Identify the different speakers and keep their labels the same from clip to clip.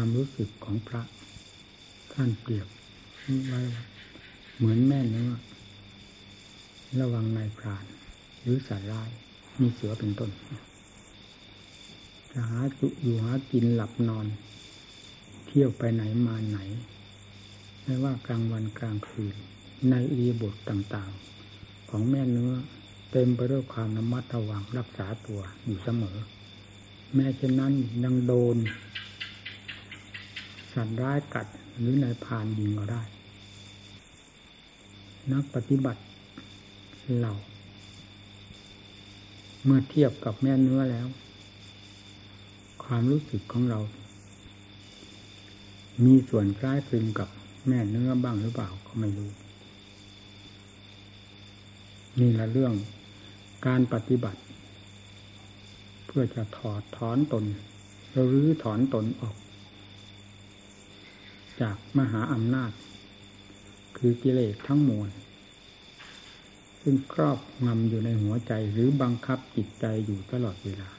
Speaker 1: ความรู้สึกของพระท่านเปรียบไว้เหมือนแม่เนื้อระวังนายพราน หรือสาร้ายมีเสือเป็นต้นจะหาจุอยู่หากินหลับนอน เที่ยวไปไหนมาไหน ไม่ว่ากลางวันกลางคืน ในอีบทต่างๆ ของแม่เนื้อเต็มไปด้วยความระมัดระวังรักษาตัวอยู่เสมอ แม้เช่นนั้นยังโดน สัตว์ร้ายกัดหรือนายพานยิงเราได้ นักปฏิบัติเราเมื่อเทียบกับแม่เนื้อแล้ว ความรู้สึกของเรา มีส่วนคล้ายคลึงกับแม่เนื้อบ้างหรือเปล่าก็ไม่รู้นี่ละเรื่องการปฏิบัติ เพื่อจะถอดถอนตนหรือถอนตนออก จากมหาอำนาจ คือกิเลสทั้งมวลซึ่งครอบงำอยู่ในหัวใจหรือบังคับจิตใจอยู่ตลอดเวลา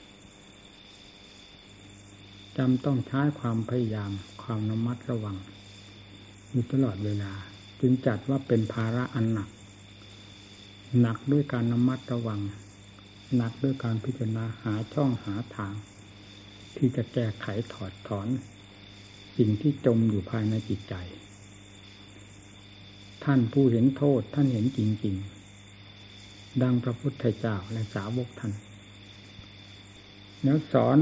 Speaker 1: จำต้องใช้ความพยายามความระมัดระวัง อยู่ตลอดเวลา จึงจัดว่าเป็นภาระอันหนัก หนักด้วยการระมัดระวัง หนักด้วยการพิจารณาหาช่องหาทาง ที่จะแก้ไขถอดถอน สิ่งที่จมอยู่ภายในจิตใจ ท่านผู้เห็นโทษท่านเห็นจริงๆ ดังพระพุทธเจ้าและสาวกท่าน แล้วสอน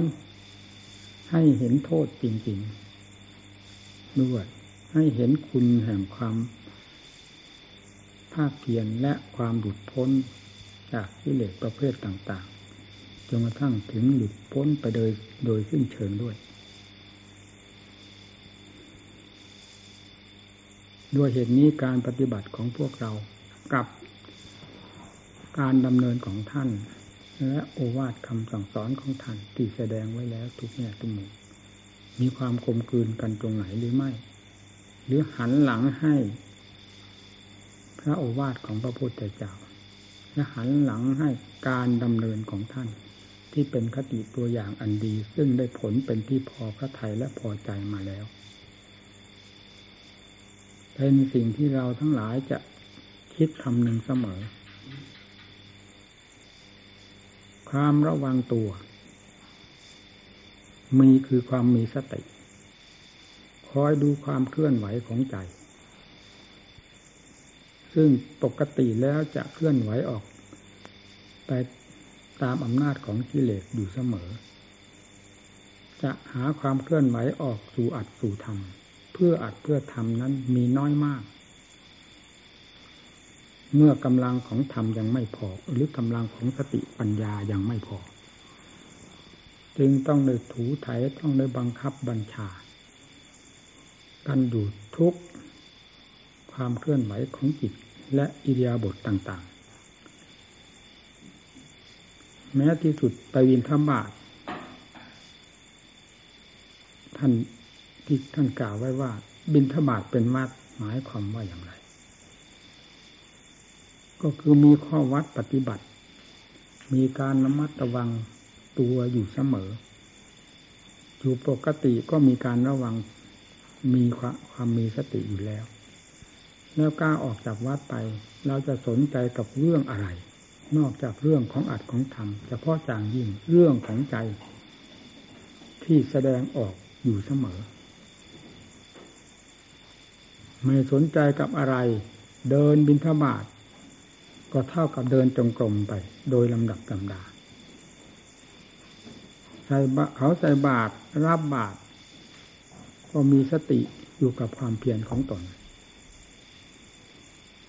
Speaker 1: ให้เห็นโทษจริงๆ ด้วย ให้เห็นคุณแห่งความภาคเพียรและความหลุดพ้นจากกิเลสประเภทต่างๆ จนกระทั่งถึงหลุดพ้นไปโดยโดยสิ้นเชิงด้วย ด้วยเหตุนี้การปฏิบัติของพวกเรากับการดำเนินของท่าน และโอวาทคำสั่งสอนของท่านที่แสดงไว้แล้วทุกแง่ทุกมุมมีความคมคืนกันตรงไหนหรือไม่ หรือหันหลังให้ พระโอวาทของพระพุทธเจ้าและหันหลังให้การดำเนินของท่าน ที่เป็นคติตัวอย่างอันดี ซึ่งได้ผลเป็นที่พอพระทัยและพอใจมาแล้ว เป็นสิ่งที่เราทั้งหลายจะคิดคำหนึ่งเสมอ ความระวังตัว มีคือความมีสติ คอยดูความเคลื่อนไหวของใจ ซึ่งปกติแล้วจะเคลื่อนไหวออก ไปตามอำนาจของกิเลสอยู่เสมอ จะหาความเคลื่อนไหวออกสู่อัดสู่ธรรม พื่ออัดเพื่อทำนั้นมีน้อยมาก เมื่อกำลังของธรรมยังไม่พอ หรือกำลังของสติปัญญายังไม่พอ จึงต้องได้ถูไถต้องได้บังคับบัญชา กันดูทุกความเคลื่อนไหวของจิตและอิริยาบถต่าง ๆ แม้ที่สุดไปวินธรรมบาทท่าน ที่ท่านกล่าวไว้ว่า บินธบาตเป็นวัดหมายความว่าอย่างไร ก็คือมีข้อวัดปฏิบัติ มีการระมัดระวังตัวอยู่เสมอ อยู่ปกติก็มีการระวังมีความมีสติอยู่แล้วแล้วกล้าออกจากวัดไป เราจะสนใจกับเรื่องอะไร นอกจากเรื่องของอัดของธรรมเฉพาะจางยิ่งเรื่องของใจ ที่แสดงออกอยู่เสมอ ไม่สนใจกับอะไร เดินบินทบาทก็เท่ากับเดินจงกรมไป โดยลำดับลำดาใส่เขาใส่บาตรรับบาตรก็มีสติอยู่กับความเพียรของตน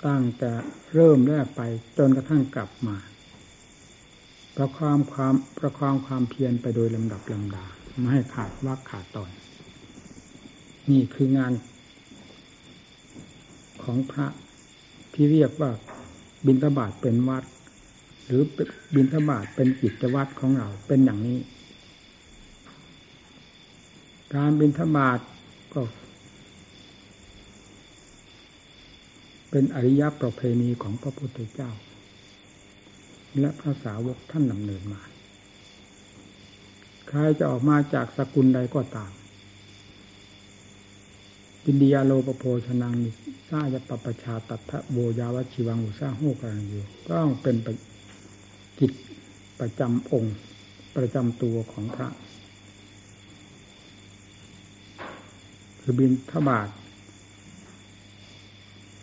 Speaker 1: ตั้งแต่เริ่มแรกไปจนกระทั่งกลับมา ประคองความประคองความเพียรไปโดยลำดับลำดา ไม่ให้ขาดวักขาดตอน นี่คืองาน ของพระที่เรียกว่าบินทบาทเป็นวัด หรือบินทบาทเป็นกิจวัตรของเราเป็นอย่างนี้ การบินทบาทก็เป็นอริยประเพณีของพระพุทธเจ้า และพระสาวกท่านนำเนินมา ใครจะออกมาจากสกุลใดก็ตาม อินเดียโลปโพชนังนิสาจะปปชาตัทะโบยาวชิวังอุสาโหกันอยู่ต้องเป็นกิจประจำองค์ ประจำตัวของพระ คือบินทบาท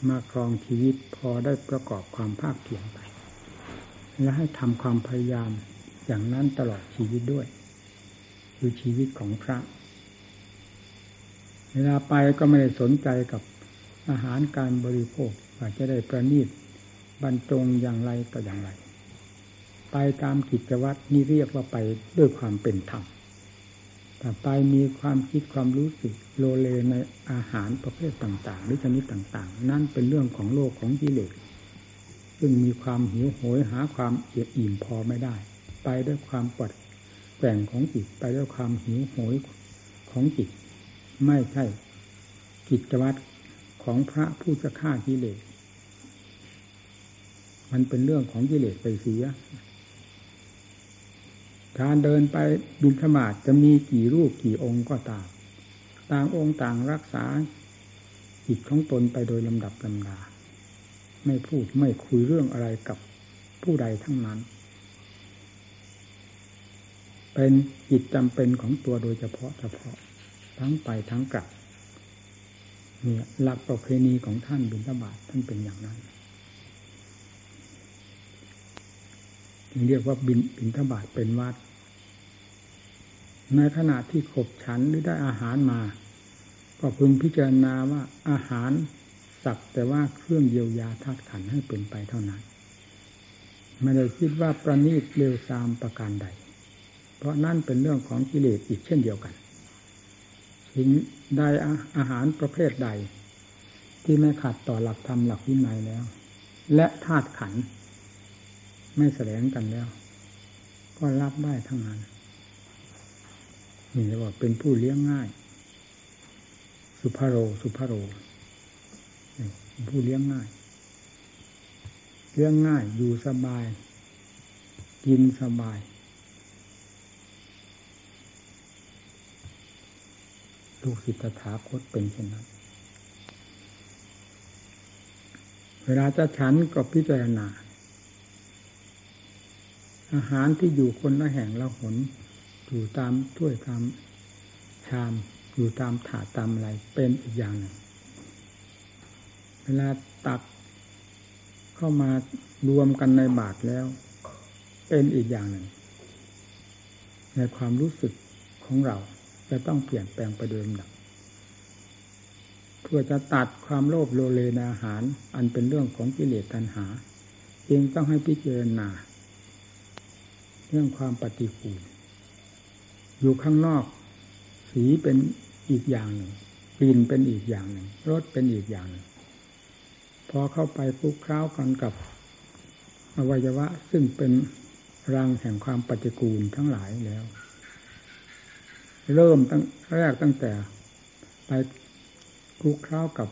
Speaker 1: มาครองชีวิตพอได้ประกอบความภาคเพียรไป และให้ทำความพยายามอย่างนั้นตลอดชีวิตด้วย คือชีวิตของพระ เวลาไปก็ไม่ได้สนใจกับอาหารการบริโภคว่าจจะได้ประณีตบรรจงอย่างไรก็อย่างไร ไปตามกิจวัตรนี่เรียกว่าไปด้วยความเป็นธรรมแต่ไปมีความคิดความรู้สึกโลเลในอาหารประเภทต่างๆหรือชนิดต่างๆ นั่นเป็นเรื่องของโลกของกิเลสซึ่งมีความหิวโหยหาความเอียอิ่มพอไม่ได้ ไปด้วยความปวดแกว่งของจิตไปด้วยความหิวโหยของจิต ไม่ใช่กิจวัตรของพระผู้จะฆ่ากิเลส มันเป็นเรื่องของกิเลสไปเสีย การเดินไปบินธมาตจะมีกี่รูปกี่องค์ก็ตาม ต่างองค์ต่างรักษาจิตของตนไปโดยลำดับลำดา ไม่พูดไม่คุยเรื่องอะไรกับผู้ใดทั้งนั้น เป็นจิตจำเป็นของตัวโดยเฉพาะเฉพาะ ทั้งไปทั้งกลับเนี่ยหลักประเพณีของท่านบิณฑบาตท่านเป็นอย่างนั้นจึงเรียกว่าบินบิณฑบาตเป็นวัดในขณะที่ขบฉันหรือได้อาหารมา ก็พึงพิจารณาว่าอาหารสักแต่ว่าเครื่องเยียวยาธาตุขันให้เป็นไปเท่านั้น ไม่ได้คิดว่าประณีตเร็วซามประการใด เพราะนั่นเป็นเรื่องของกิเลสอีกเช่นเดียวกัน สิ่งใดอาหารประเภทใด ที่ไม่ขัดต่อหลักธรรมหลักวินัยแล้ว และธาตุขัน ไม่แสดงกันแล้ว ก็รับได้ทั้งนั้นนี่เรียกว่าเป็นผู้เลี้ยงง่าย สุภโร สุภโร ผู้เลี้ยงง่าย เลี้ยงง่ายอยู่สบาย กินสบาย ลูกศิษย์ถาคตเป็นเช่นนั้น เวลาจะฉันก็พิจารณา อาหารที่อยู่คนละแห่งละหน อยู่ตามถ้วยตามชาม อยู่ตามถาดตามอะไรเป็นอีกอย่างหนึ่ง เวลาตักเข้ามารวมกันในบาทแล้ว เป็นอีกอย่างหนึ่ง ในความรู้สึกของเรา จะต้องเปลี่ยนแปลงไปโดยลำดับเพื่อจะตัดความโลภโลเลในอาหาร อันเป็นเรื่องของกิเลสตัณหาจึงต้องให้พิจารณาเรื่องความปฏิกูลอยู่ข้างนอก สีเป็นอีกอย่างหนึ่งกลิ่นเป็นอีกอย่างหนึ่งรสเป็นอีกอย่างหนึ่งพอเข้าไปปุ๊บคล้าวกันกับอวัยวะ ซึ่งเป็นรังแห่งความปฏิกูลทั้งหลายแล้ว เริ่มตั้งแรกตั้งแต่ ไปคลุกเคล้ากับ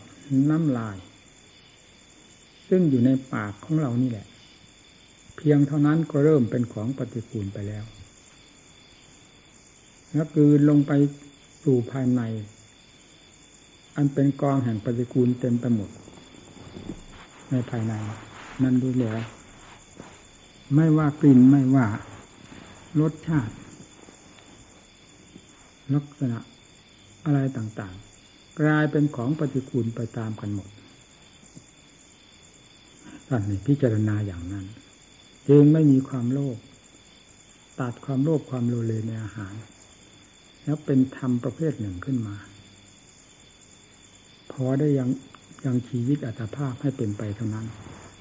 Speaker 1: น้ำลาย ซึ่งอยู่ในปากของเรานี่แหละ เพียงเท่านั้นก็เริ่มเป็นของปฏิกูลไปแล้ว แล้วคือลงไปสู่ภายใน อันเป็นกองแห่งปฏิกูลเต็มไปหมด ในภายใน นั่นดูแลไม่ว่ากลิ่นไม่ว่ารสชาติ ลักษณะอะไรต่างๆ กลายเป็นของปฏิกูลไปตามกันหมดท่านนี่พิจารณาอย่างนั้น จึงไม่มีความโลภตัดความโลภความโลเลในอาหาร แล้วเป็นธรรมประเภทหนึ่งขึ้นมา พอได้ยังยังชีวิตอัตภาพให้เป็นไปเท่านั้น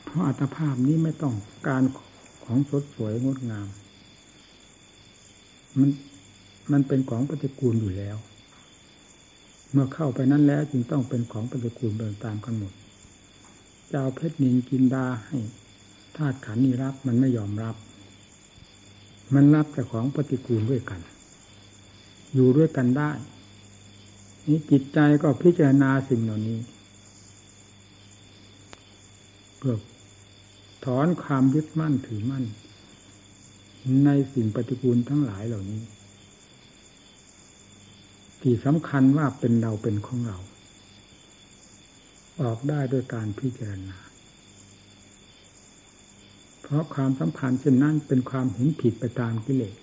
Speaker 1: เพราะอัตภาพนี้ไม่ต้องการของสดสวยงดงาม มัน มันเป็นของปฏิกูลอยู่แล้ว เมื่อเข้าไปนั้นแล้วจึงต้องเป็นของปฏิกูลเดินตามกันหมดจะเอาเพชรนินกินดาให้ธาตุขันนี้รับมันไม่ยอมรับ มันรับแต่ของปฏิกูลด้วยกัน อยู่ด้วยกันได้ นี่จิตใจก็พิจารณาสิ่งเหล่านี้เพื่อถอนความยึดมั่นถือมั่น ในสิ่งปฏิกูลทั้งหลายเหล่านี้ ที่สำคัญว่าเป็นเราเป็นของเรา ออกได้ด้วยการพิจารณา เพราะความสำคัญเช่นนั้นเป็นความเห็นผิดไปตามกิเลส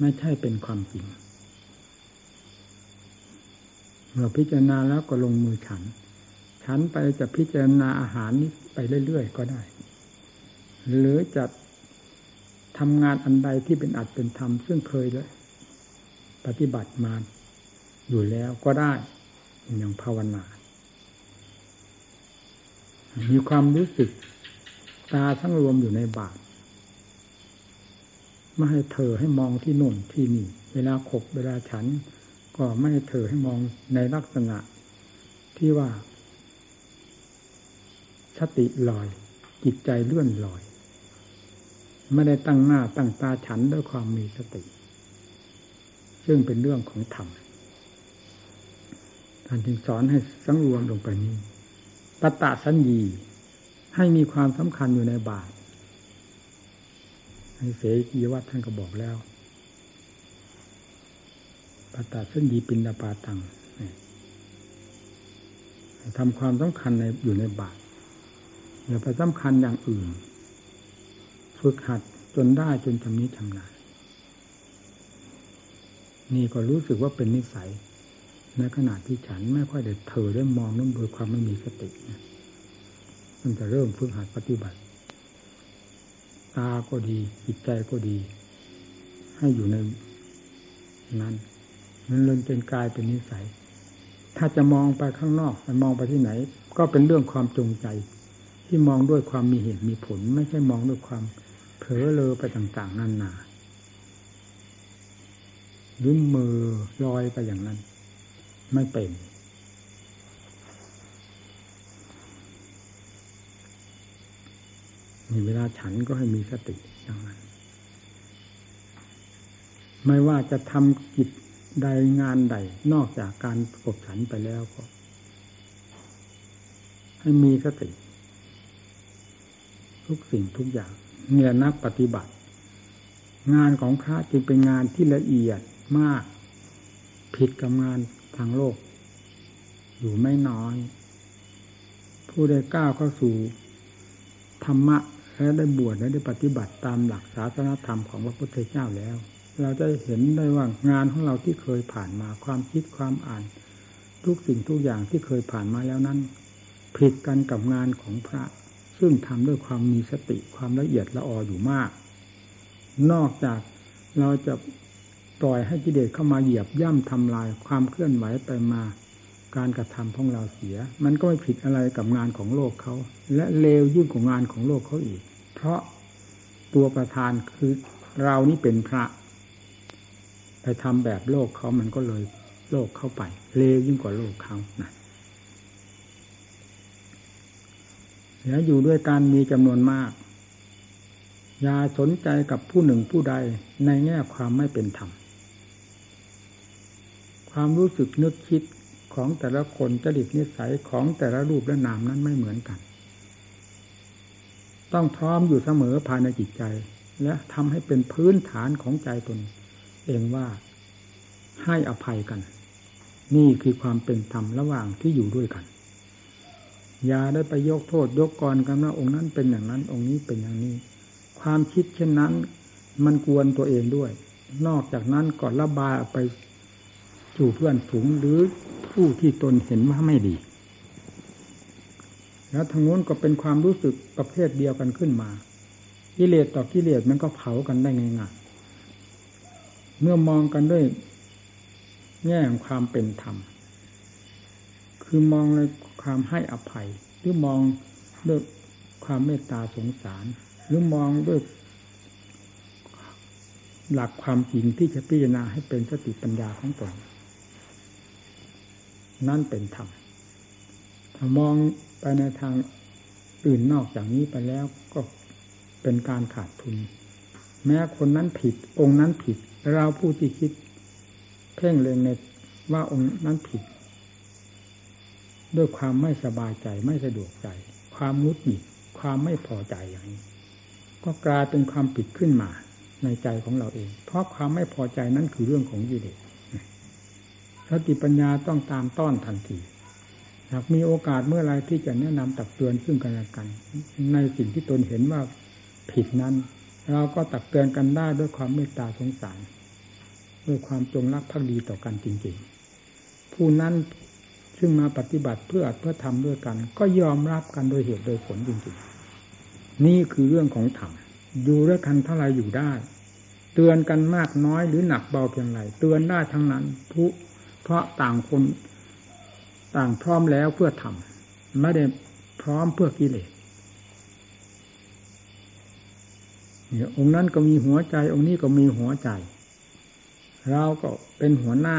Speaker 1: ไม่ใช่เป็นความจริง เมื่อพิจารณาแล้วก็ลงมือฉัน ฉันไปจะพิจารณาอาหารนี้ไปเรื่อยๆก็ได้ หรือจะทำงานอันใดที่เป็นอัดเป็นธรรมซึ่งเคยเลยปฏิบัติมา อยู่แล้วก็ได้อย่างภาวนา มีความรู้สึก ตาทั้งรวมอยู่ในบาทไม่ให้เธอให้มองที่นุ่นที่นี่ เวลาขบเวลาฉัน ก็ไม่ให้เธอให้มองในลักษณะ ที่ว่าสติลอย จิตใจเลื่อนลอยไม่ได้ตั้งหน้าตั้งตาฉันด้วยความมีสติ ซึ่งเป็นเรื่องของธรรม ท่านจึงสอนให้สังรวมลงไปนี้ปตะสัญญีให้มีความสำคัญอยู่ในบาทให้เสกีวัตท่านก็บอกแล้วปตาส้นดีปินดาปาตังทำความสำคัญในอยู่ในบาทอย่าไปสำคัญอย่างอื่น ฝึกหัดจนได้จนจำนี้ชำนาญนี่ก็รู้สึกว่าเป็นนิสัย ในขณะที่ฉันไม่ค่อยได้เถอได้มองนั่นโดยความไม่มีสติมันจะเริ่มฝึกหัดปฏิบัติ ตาก็ดีจิตใจก็ดี ให้อยู่ในนั้นมันเลยเป็นกายเป็นนิสัย ถ้าจะมองไปข้างนอกมองไปที่ไหน ก็เป็นเรื่องความจงใจ ที่มองด้วยความมีเหตุมีผล ไม่ใช่มองด้วยความเผลอเลอไปต่าง ๆนั่นนาหรือมือลอยไปอย่างนั้น ไม่เป็นนี่เวลาฉันก็ให้มีสติอย่างนั้นไม่ว่าจะทำกิจใดงานใด นอกจากการกบฉันไปแล้วก็ ให้มีสติ ทุกสิ่งทุกอย่างเนี่ยนักปฏิบัติ งานของพระจึงเป็นงานที่ละเอียดมาก ผิดกับงาน ทางโลก อยู่ไม่น้อย ผู้ใดก้าวเข้าสู่ธรรมะและได้บวชและได้ปฏิบัติตามหลักศาสนธรรมของพระพุทธเจ้าแล้ว เราจะเห็นได้ว่างานของเราที่เคยผ่านมาความคิดความอ่าน ทุกสิ่งทุกอย่างที่เคยผ่านมาแล้วนั้นผิดกันกับงานของพระ ซึ่งทำด้วยความมีสติความละเอียดละอออยู่มาก นอกจากเราจะ ปล่อยให้กิเลสเข้ามาเหยียบย่ำทำลายความเคลื่อนไหวไปมาการกระทำของเราเสีย มันก็ไม่ผิดอะไรกับงานของโลกเขา และเลวยิ่งกว่างานของโลกเขาอีก เพราะตัวประธานคือเรานี่เป็นพระ ไปทำแบบโลกเขามันก็เลยโลกเข้าไป เลวยิ่งกว่าโลกเขานะแล้วอยู่ด้วยการมีจำนวนมาก อย่าสนใจกับผู้หนึ่งผู้ใดในแง่ความไม่เป็นธรรม ความรู้สึกนึกคิดของแต่ละคนจริตนิสัยของแต่ละรูปและนามนั้นไม่เหมือนกัน ต้องพร้อมอยู่เสมอภายในจิตใจ และทำให้เป็นพื้นฐานของใจตน เองว่าให้อภัยกัน นี่คือความเป็นธรรมระหว่างที่อยู่ด้วยกัน อย่าได้ไปยกโทษยกกรกันว่าองค์นั้นเป็นอย่างนั้นองค์นี้เป็นอย่างนี้ ความคิดเช่นนั้น มันกวนตัวเองด้วย นอกจากนั้นก็ระบายออกไป สู่เพื่อนฝูงหรือผู้ที่ตนเห็นว่าไม่ดี แล้วทางนู้นก็เป็นความรู้สึกประเภทเดียวกันขึ้นมากิเลสต่อกิเลสมันก็เผากันได้ง่ายๆเมื่อมองกันด้วย แง่ของความเป็นธรรม คือมองในความให้อภัย หรือมองด้วยความเมตตาสงสาร หรือมองด้วยหลักความจริงที่จะพิจารณาให้เป็นสติปัญญาของตน นั่นเป็นธรรมถ้ามองไปในทางอื่นนอกจากนี้ไปแล้วก็เป็นการขาดทุน แม้คนนั้นผิด องค์นั้นผิด เราผู้ที่คิด เพ่งเล็งในว่าองค์นั้นผิด ด้วยความไม่สบายใจไม่สะดวกใจ ความมุดหงิดความไม่พอใจอย่างนี้ ก็กลายเป็นความผิดขึ้นมาในใจของเราเอง เพราะความไม่พอใจนั้นคือเรื่องของกิเลส สติปัญญาต้องตามต้อนทันทีหากมีโอกาสเมื่อไรที่จะแนะนำตักเตือนซึ่งกันและกัน ในสิ่งที่ตนเห็นว่าผิดนั้น เราก็ตักเตือนกันได้ด้วยความเมตตาสงสารด้วยความจงรักภักดีต่อกันจริงๆ ผู้นั้นซึ่งมาปฏิบัติเพื่อเพื่อทำด้วยกัน ก็ยอมรับกันโดยเหตุโดยผลจริงๆ นี่คือเรื่องของธรรมอยู่ด้วยกันเท่าไรอยู่ได้ เตือนกันมากน้อยหรือหนักเบาเพียงไรเตือนได้ทั้งนั้นทุเพ ราะต่างคนต่างพร้อมแล้วเพื่อทำไม่ได้พร้อมเพื่อกิเลสเนี่ยองค์นั้นก็มีหัวใจ องค์นี้ก็มีหัวใจ เราก็เป็นหัวหน้า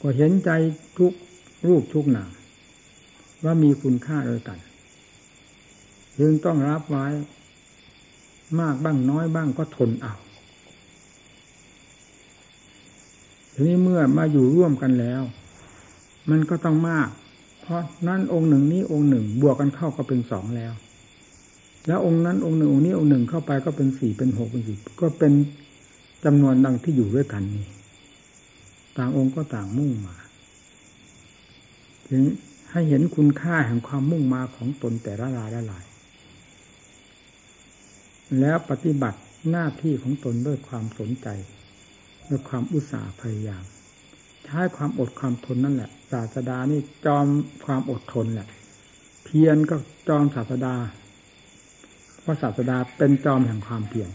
Speaker 1: ก็เห็นใจทุกรูปทุกนามว่ามีคุณค่าโดยกันจึงต้องรับไว้ มากบ้างน้อยบ้างก็ทนเอา ทีนี้เมื่อมาอยู่ร่วมกันแล้ว มันก็ต้องมาก เพราะนั่นองค์หนึ่งนี้องค์หนึ่ง บวกกันเข้าก็เป็นสองแล้ว แล้วองค์นั้นองค์หนึ่งองค์นี้องค์หนึ่งเข้าไปก็เป็นสี่เป็นหกเป็นสิบก็เป็นจำนวนดังที่อยู่ด้วยกันนี่ต่างองค์ก็ต่างมุ่งมาถึงให้เห็นคุณค่าแห่งความมุ่งมาของตนแต่ละรายละลาย แล้วปฏิบัติหน้าที่ของตนด้วยความสนใจ ด้วยความอุตสาห์พยายาม ใช้ความอดความทนนั่นแหละ ศาสดานี่จอมความอดทนแหละ เพียรก็จอมศาสดา เพราะศาสดาเป็นจอมแห่งความเพียร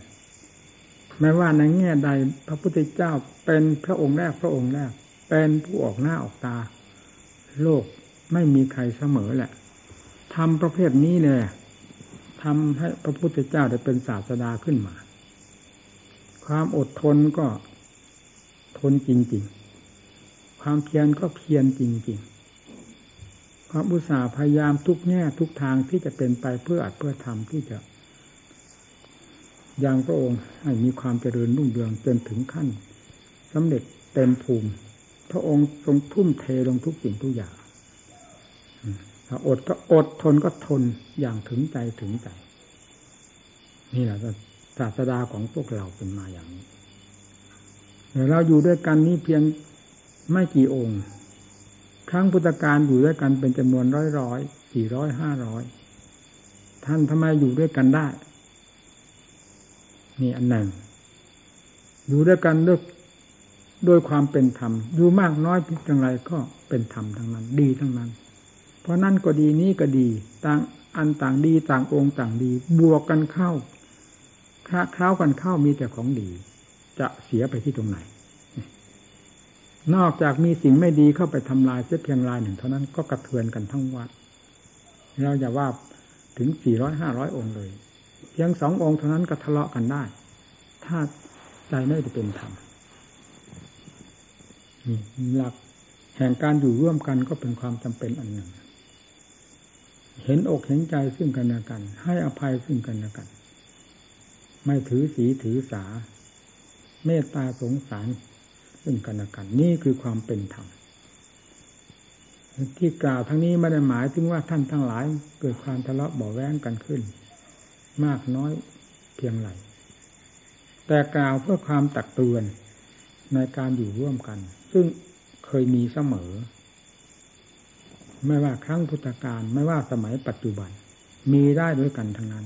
Speaker 1: ไม่ว่าในแง่ใดพระพุทธเจ้าเป็นพระองค์แรกพระองค์แรก เป็นผู้ออกหน้าออกตา โลกไม่มีใครเสมอแหละทำประเภทนี้เลยทำให้พระพุทธเจ้าได้เป็นศาสดาขึ้นมา ความอดทนก็ ทนจริงๆ ความเพียรก็เพียรจริงๆความอุตสาห์พยายามทุกแง่ทุกทางที่จะเป็นไปเพื่ออัดเพื่อทำที่จะยังพระองค์ให้มีความเจริญรุ่งเรืองจนถึงขั้นสำเร็จเต็มภูมิ พระองค์ทรงทุ่มเทลงทุกสิ่งทุกอย่างถ้าอดก็อดทนก็ทนอย่างถึงใจถึงใจ นี่แหละศาสดาของพวกเราเป็นมาอย่างนี้ เราอยู่ด้วยกันนี้เพียงไม่กี่องค์ ครั้งพุทธการอยู่ด้วยกันเป็นจำนวนร้อยร้อยสี่ร้อยห้าร้อยท่านทำไมอยู่ด้วยกันได้ นี่อันหนึ่งอยู่ด้วยกันด้วยด้วยความเป็นธรรมอยู่มากน้อยเพียงไรก็เป็นธรรมทั้งนั้น ดีทั้งนั้น เพราะนั่นก็ดีนี้ก็ดี ต่างอันต่างดีต่างองค์ต่างดี บวกกันเข้าค้าคล้ากันเข้ามีแต่ของดี จะเสียไปที่ตรงไหน นอกจากมีสิ่งไม่ดีเข้าไปทำลายเสียเพียงลายหนึ่งเท่านั้นก็กระเทือนกันทั้งวัด เราอย่าว่าถึงสี่ร้อยห้าร้อยองค์เลย เพียงสององค์เท่านั้นก็ทะเลาะกันได้ ถ้าใจไม่ได้เป็นธรรมนี่หลักแห่งการอยู่ร่วมกันก็เป็นความจำเป็นอันหนึ่ง เห็นอกเห็นใจซึ่งกันและกัน ให้อภัยซึ่งกันและกัน ไม่ถือสีถือสา เมตตาสงสารซึ่งกันและกันนี่คือความเป็นธรรมที่กล่าวทั้งนี้ไม่ได้หมายถึงว่าท่านทั้งหลาย เกิดความทะเลาะเบาแว้งกันขึ้น มากน้อยเพียงไรแต่กล่าวเพื่อความตักเตือนในการอยู่ร่วมกัน ซึ่งเคยมีเสมอ ไม่ว่าครั้งพุทธกาลไม่ว่าสมัยปัจจุบัน มีได้ด้วยกันทั้งนั้น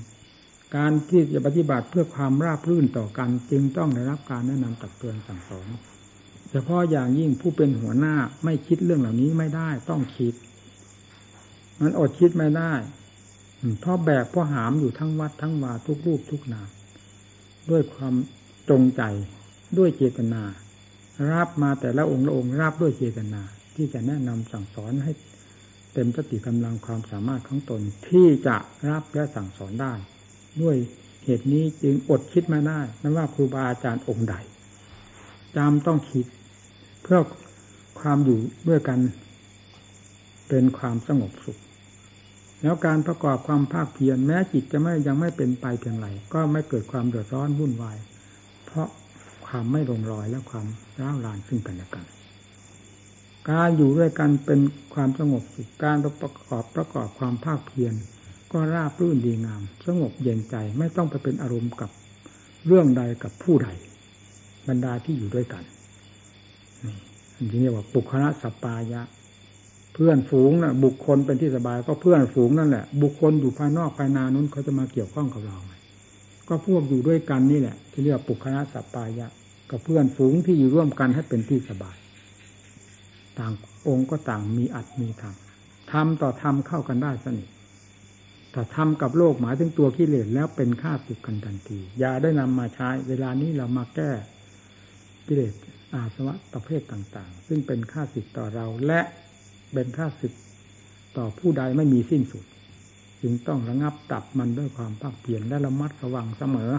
Speaker 1: การที่จะปฏิบัติเพื่อความราบรื่นต่อกัน จึงต้องได้รับการแนะนำตักเตือนสั่งสอนเฉพาะอย่างยิ่งผู้เป็นหัวหน้าไม่คิดเรื่องเหล่านี้ไม่ได้ต้องคิด มันอดคิดไม่ได้เพราะแบกเพราะหามอยู่ทั้งวัดทั้งวาทุกรูปทุกนามด้วยความจงใจด้วยเจตนา รับมาแต่ละองค์ละองค์รับด้วยเจตนา ที่จะแนะนำสั่งสอนให้เต็มสติกำลังความสามารถของตนที่จะรับและสั่งสอนได้ ด้วยเหตุนี้จึงอดคิดไม่ได้นั่นว่าครูบาอาจารย์องค์ใดจำต้องคิด เพื่อความอยู่ด้วยกัน เป็นความสงบสุข แล้วการประกอบความภาคเพียรแม้จิตจะไม่ยังไม่เป็นไปเพียงไรก็ไม่เกิดความเดือดร้อนวุ่นวาย เพราะความไม่ลงรอยและความร้าวรานซึ่งกันและกัน การอยู่ด้วยกันเป็นความสงบสุขการประกอบประกอบความภาคเพียร ก็ราบรื่นดีงาม สงบเย็นใจไม่ต้องไปเป็นอารมณ์กับเรื่องใดกับผู้ใด บรรดาที่อยู่ด้วยกันนี่เรียกว่าปุคละสปายะ เพื่อนฝูงนะ่ะบุคคลเป็นที่สบายก็เพื่อนฝูงนั่นแหละ บุคคลอยู่ภายนอกภายนานู้นเขาจะมาเกี่ยวข้องกับเราไหมก็พวกอยู่ด้วยกันนี่แหละ ที่เรียกว่าปุคณะสัปปายะกับเพื่อนฝูงที่อยู่ร่วมกันให้เป็นที่สบาย ต่างองค์ก็ต่างมีอัดมีธรรมทำต่อทำเข้ากันได้สนิท แต่ทำกับโลกหมายถึงตัวกิเลสแล้วเป็นข้าศึกกันทันทีอย่าได้นำมาใช้ เวลานี้เรามาแก้กิเลสอาสวะประเภทต่าง ๆ ซึ่งเป็นข้าศึกต่อเราและเป็นข้าศึกต่อผู้ใดไม่มีสิ้นสุด จึงต้องระงับตับมันด้วยความภาคเพียรและระมัดระวังเสมอ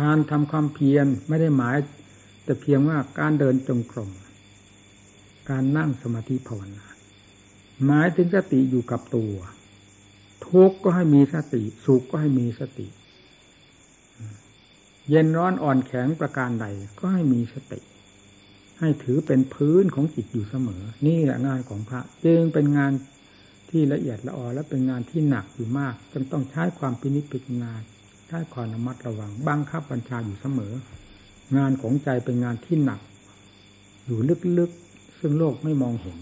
Speaker 1: การทำความเพียรไม่ได้หมาย แต่เพียงว่าการเดินจงกรมการนั่งสมาธิภาวนา หมายถึงสติอยู่กับตัว ทุกข์ก็ให้มีสติ สุขก็ให้มีสติ เย็นร้อนอ่อนแข็งประการใดก็ให้มีสติ ให้ถือเป็นพื้นของจิตอยู่เสมอ นี่แหละงานของพระจึงเป็นงานที่ละเอียดละออและเป็นงานที่หนักอยู่มากจนต้องใช้ความพินิจพิจารณาใช้ความระมัดระวังบังคับบัญชาอยู่เสมอ งานของใจเป็นงานที่หนัก อยู่ลึกๆซึ่งโลกไม่มองเห็น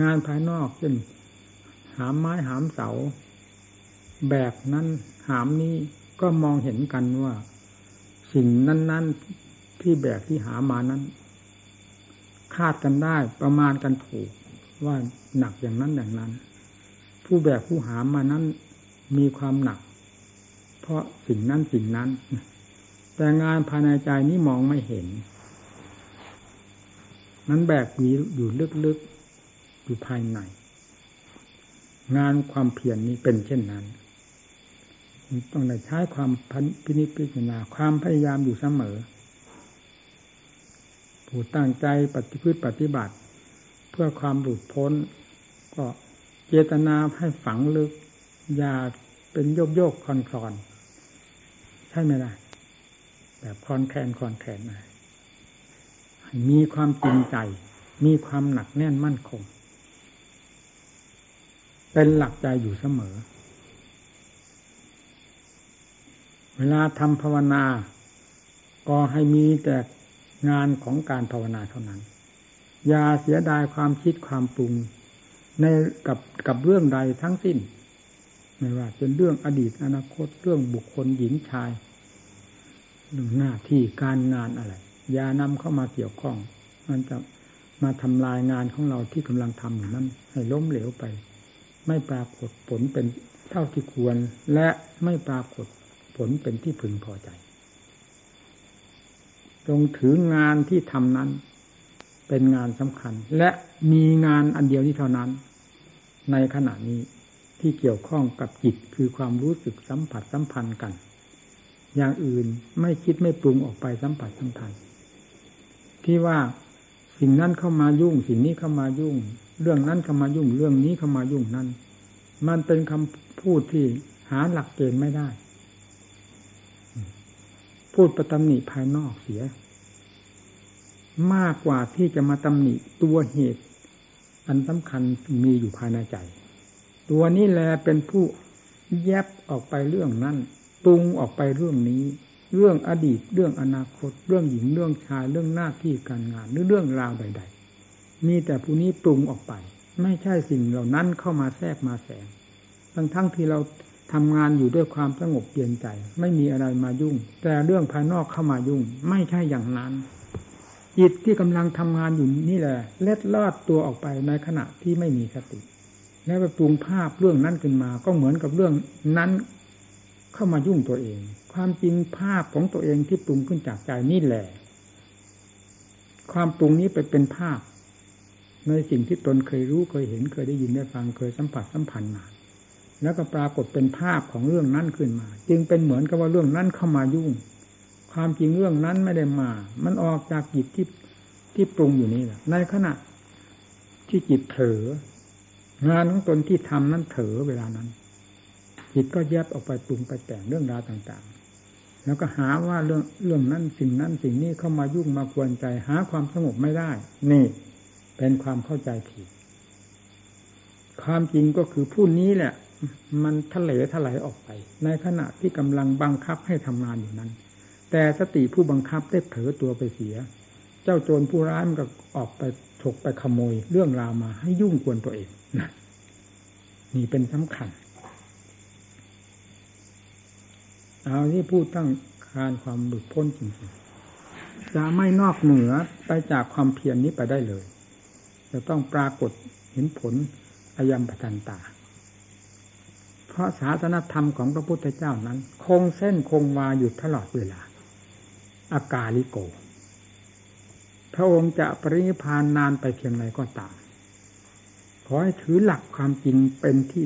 Speaker 1: งานภายนอกเช่นหามไม้หามเสา แบบนั้นหามนี้ก็มองเห็นกันว่า สิ่งนั้น ๆที่แบบที่หามานั้น คาดกันได้ประมาณกันถูกว่าหนักอย่างนั้นอย่างนั้น ผู้แบบผู้หามานั้นมีความหนัก เพราะสิ่งนั้นสิ่งนั้น แต่งานภายในใจนี้มองไม่เห็นนั้นแบบอยู่ลึก อยู่ภายใน งานความเพียรนนี้เป็นเช่นนั้น ต้องได้ใช้ความพินิจพิจารณาความพยายามอยู่เสมอ ผู้ตั้งใจปฏิพฤติปฏิบัติ เพื่อความหลุดพ้น ก็เจตนาให้ฝังลึกอย่าเป็นโยกโยกคลอนคลอนใช่ไหมล่ะแบบคลอนแคลนคลอนแคลนมีความจริงใจ มีความหนักแน่นมั่นคง เป็นหลักใจอยู่เสมอ เวลาทำภาวนา ก็ให้มีแต่งานของการภาวนาเท่านั้น อย่าเสียดายความคิดความปรุงในกับกับเรื่องใดทั้งสิ้น ไม่ว่าเป็นเรื่องอดีตอนาคตเรื่องบุคคลหญิงชายเรื่องหน้าที่การงานอะไร อย่านำเข้ามาเกี่ยวข้อง มันจะมาทำลายงานของเราที่กำลังทำอยู่นั้นให้ล้มเหลวไป ไม่ปรากฏผลเป็นเท่าที่ควร และไม่ปรากฏผลเป็นที่พึงพอใจตรงถืองานที่ทำนั้น เป็นงานสำคัญ และมีงานอันเดียวนี้เท่านั้น ในขณะนี้ที่เกี่ยวข้องกับจิตคือความรู้สึกสัมผัสสัมพันธ์กัน อย่างอื่นไม่คิดไม่ปรุงออกไปสัมผัสสัมพันธ์ที่ว่าสิ่งนั้นเข้ามายุ่ง สิ่งนี้เข้ามายุ่ง เรื่องนั้นเข้ามายุ่งเรื่องนี้เข้ามายุ่งนั้น มันเป็นคำพูดที่หาหลักเกณฑ์ไม่ได้ พูดประตำหนิภายนอกเสีย มากกว่าที่จะมาตำหนิตัวเหตุ อันสำคัญมีอยู่ภายในใจ ตัวนี้แหละเป็นผู้แยบออกไปเรื่องนั้นปรุงออกไปเรื่องนี้ เรื่องอดีต เรื่องอนาคต เรื่องหญิงเรื่องชายเรื่องหน้าที่การงานหรือเรื่องราวใด ๆ มีแต่ผู้นี้ปรุงออกไป ไม่ใช่สิ่งเหล่านั้นเข้ามาแทรกมาแสงทั้งทั้งที่เราทำงานอยู่ด้วยความสงบเย็นใจ ไม่มีอะไรมายุ่ง แต่เรื่องภายนอกเข้ามายุ่ง ไม่ใช่อย่างนั้นจิตที่กำลังทำงานอยู่นี่แหละ เล็ดลอดตัวออกไปในขณะที่ไม่มีสติ แล้วไปปรุงภาพเรื่องนั้นขึ้นมา ก็เหมือนกับเรื่องนั้นเข้ามายุ่งตัวเอง ความจริงภาพของตัวเองที่ปรุงขึ้นจากใจนี่แหละ ความปรุงนี้ไปเป็นภาพ ในสิ่งที่ตนเคยรู้เคยเห็นเคยได้ยินได้ฟังเคยสัมผัสสัมพันธ์มา แล้วก็ปรากฏเป็นภาพของเรื่องนั้นขึ้นมา จึงเป็นเหมือนกับว่าเรื่องนั้นเข้ามายุ่ง ความจริงเรื่องนั้นไม่ได้มา มันออกจากจิตที่ที่ปรุงอยู่นี่แหละในขณะที่จิตเถองานของตนที่ทำนั้นเถอเวลานั้น จิตก็แยบออกไปปรุงไปแต่งเรื่องราวต่างๆ แล้วก็หาว่าเรื่องเรื่องนั้นสิ่งนั้นสิ่งนี้เข้ามายุ่งมากวนใจ หาความสงบไม่ได้ นี่ เป็นความเข้าใจผิด ความจริงก็คือผู้นี้แหละ มันทะเลถลายออกไป ในขณะที่กำลังบังคับให้ทำงานอยู่นั้น แต่สติผู้บังคับได้เผลอตัวไปเสีย เจ้าโจรผู้ร้ายมันก็ออกไปฉกไปขโมย เรื่องราวมาให้ยุ่งกวนตัวเองน,นี่เป็นสำคัญเอาที่พูดตั้งคารความหลุดพ้นจริงๆจะไม่นอกเหนือไปจากความเพียรนนี้ไปได้เลย จะต้องปรากฏเห็นผลอายมปทันตา เพราะศาสนธรรมของพระพุทธเจ้านั้น คงเส้นคงวาอยู่ตลอดเวลา อากาลิโก พระองค์จะปรินิพานนานไปเพียงไรก็ตาม ขอให้ถือหลักความจริงเป็นที่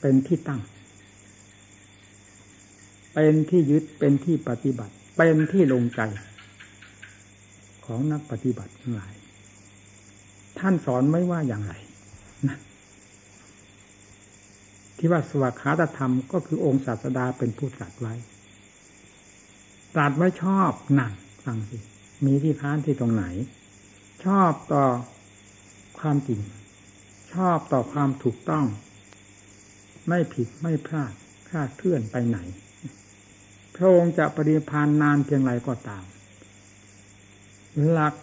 Speaker 1: เป็นที่ตั้ง เป็นที่ยึดเป็นที่ปฏิบัติ เป็นที่ลงใจ ของนักปฏิบัติทั้งหลาย ท่านสอนไม่ว่าอย่างไรนะที่ว่าสวากขาตธรรมก็คือองค์ศาสดาเป็นผู้ตรัสไว้ตรัสไว้ชอบหนักฟังสิมีที่ค้านที่ตรงไหน ชอบต่อความจริง ชอบต่อความถูกต้อง ไม่ผิดไม่พลาดคลาดเคลื่อนไปไหน พระองค์จะปริพานนานเพียงไรก็ตาม หลัก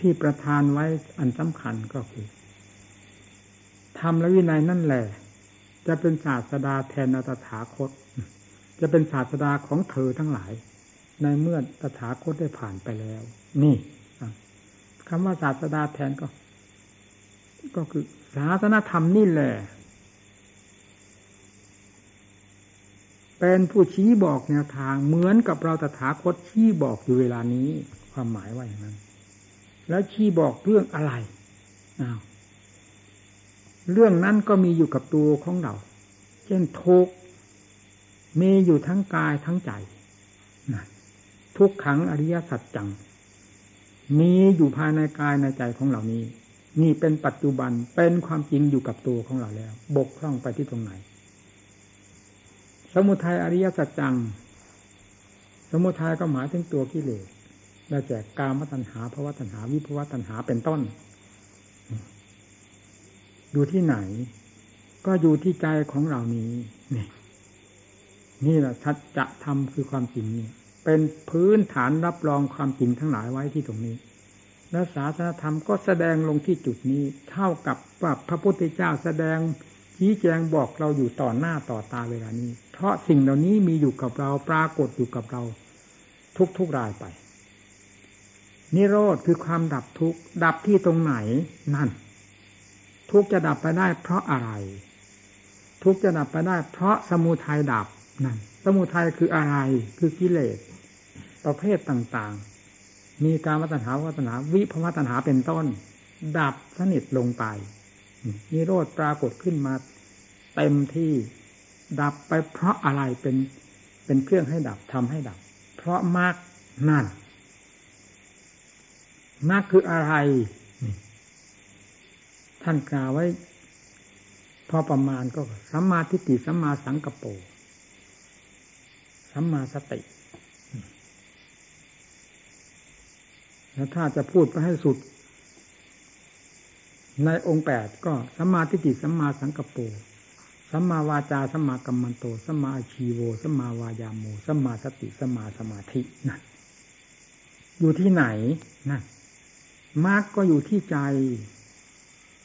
Speaker 1: ที่ประทานไว้อันสำคัญก็คือธรรมและวินัยนั่นแหละ จะเป็นศาสดาแทนตถาคต จะเป็นศาสดาของเธอทั้งหลาย ในเมื่อตถาคตได้ผ่านไปแล้ว นี่คำว่าศาสดาแทนก็ ก็คือศาสนธรรมนี่แหละเป็นผู้ชี้บอกแนวทางเหมือนกับเราตถาคตชี้บอกอยู่เวลานี้ ความหมายว่าอย่างนั้น แล้วชี้บอกเรื่องอะไรอ้าวเรื่องนั้นก็มีอยู่กับตัวของเรา เช่นทุกมีอยู่ทั้งกายทั้งใจทุกขังอริยสัจจัง มีอยู่ภายในกายในใจของเหล่านี้ นี่เป็นปัจจุบันเป็นความจริงอยู่กับตัวของเราแล้ว บกพร่องไปที่ตรงไหน สมุทัยอริยสัจจัง สมุทัยก็หมายถึงตัวกิเลส ได้แก่กามตัณหาภาวะตัณหา วิภาวะตัณหาเป็นต้น อยู่ที่ไหน ก็อยู่ที่ใจของเรานี้นี่นี่แหละทัจะทำคือความจริงนี่เป็นพื้นฐานรับรองความจริงทั้งหลายไว้ที่ตรงนี้ และศาสนธรรมก็แสดงลงที่จุดนี้ เท่ากับว่าพระพุทธเจ้าแสดงชี้แจงบอกเราอยู่ต่อหน้าต่อตาเวลานี้ เพราะสิ่งเหล่านี้มีอยู่กับเราปรากฏอยู่กับเรา ทุกๆรายไป นิโรธคือความดับทุกข์ ดับที่ตรงไหนนั่น ทุกจะดับไปได้เพราะอะไร ทุกจะดับไปได้ เพราะสมุทัยดับนั่นสมุทัยคืออะไรคือกิเลสประเภทต่างๆ มีการวัฒนาวัฒนาวิภวัฒนาเป็นต้น ดับสนิทลงไปนิโรธปรากฏขึ้นมาเต็มที่ดับไปเพราะอะไรเป็นเป็นเครื่องให้ดับทำให้ดับ เพราะมากนั่น มรรคคืออะไร ท่านกล่าวไว้ พอประมาณก็สัมมาทิฏฐิสัมมาสังกปรสัมมาสติแล้วถ้าจะพูดไปให้สุด ในองค์แปดก็สัมมาทิฏฐิสัมมาสังกปรสัมมาวาจาสัมมากัมมันโตสัมมาชีโวสัมมาวายาโมสัมมาสติสัมมาสมาธินั่นอยู่ที่ไหนนั่น มรรคก็อยู่ที่ใจ